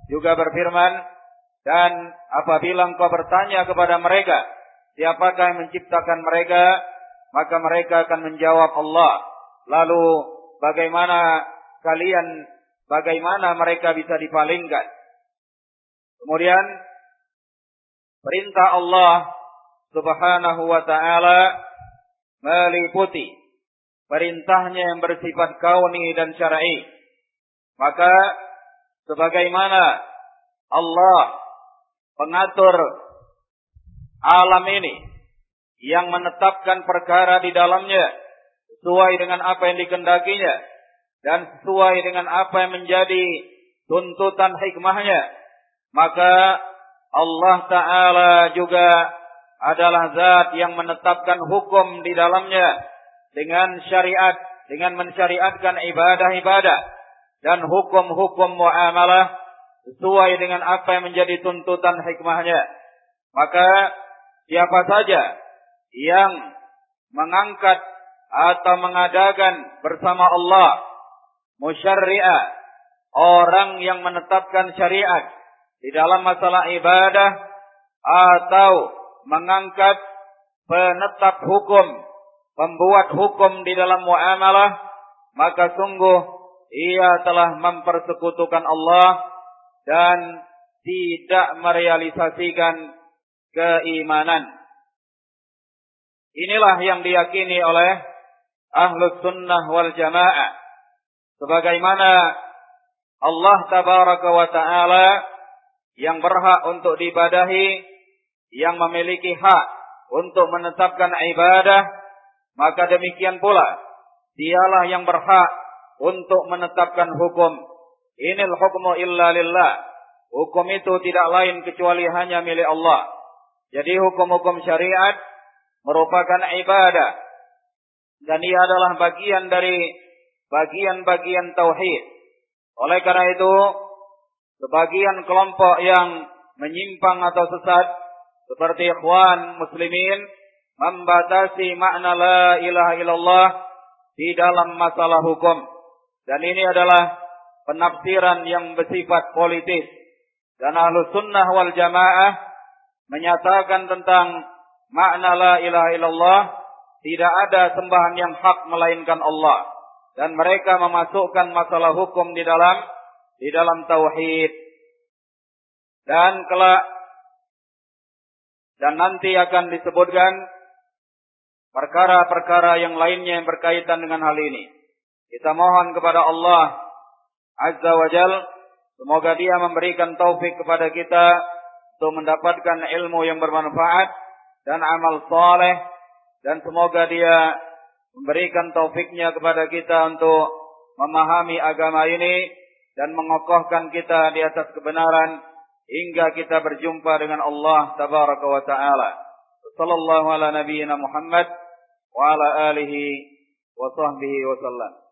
juga berfirman, dan apabila engkau bertanya kepada mereka, siapakah yang menciptakan mereka? Maka mereka akan menjawab Allah. Lalu bagaimana kalian, bagaimana mereka bisa dipalingkan? Kemudian perintah Allah Subhanahu wa taala meliputi perintahnya yang bersifat kauni dan syar'i. Maka sebagaimana Allah pengatur alam ini yang menetapkan perkara di dalamnya sesuai dengan apa yang dikendakinya dan sesuai dengan apa yang menjadi tuntutan hikmahnya, maka Allah Ta'ala juga adalah zat yang menetapkan hukum di dalamnya dengan syariat, dengan mensyariatkan ibadah-ibadah dan hukum-hukum muamalah sesuai dengan apa yang menjadi tuntutan hikmahnya. Maka siapa saja yang mengangkat atau mengadakan bersama Allah musyarri'ah orang yang menetapkan syariat di dalam masalah ibadah atau mengangkat penetap hukum, membuat hukum di dalam muamalah, maka sungguh ia telah mempersekutukan Allah dan tidak merealisasikan keimanan. Inilah yang diyakini oleh Ahlus Sunnah wal Jamaah. Sebagaimana Allah Tabaraka wa Ta'ala yang berhak untuk diibadahi, yang memiliki hak untuk menetapkan ibadah, maka demikian pula dialah yang berhak untuk menetapkan hukum. Inil hukmu illa lillah. Hukum itu tidak lain kecuali hanya milik Allah. Jadi hukum-hukum syariat merupakan ibadah. Dan ia adalah bagian dari bagian-bagian tauhid. Oleh karena itu, sebagian kelompok yang menyimpang atau sesat seperti ikhwan muslimin membatasi makna la ilaha illallah di dalam masalah hukum dan ini adalah penafsiran yang bersifat politis dan ahlu sunnah wal jamaah menyatakan tentang makna la ilaha illallah tidak ada sembahan yang hak melainkan Allah dan mereka memasukkan masalah hukum di dalam di dalam tauhid. Dan kelak dan nanti akan disebutkan perkara-perkara yang lainnya yang berkaitan dengan hal ini. Kita mohon kepada Allah Azza wa Jal, semoga Dia memberikan taufik kepada kita untuk mendapatkan ilmu yang bermanfaat dan amal soleh dan semoga Dia memberikan taufiknya kepada kita untuk memahami agama ini dan mengokohkan kita di atas kebenaran hingga kita berjumpa dengan Allah tabaraka wa taala. Sallallahu ala nabiyyina Muhammad wa ala alihi wa sahbihi wa sallam.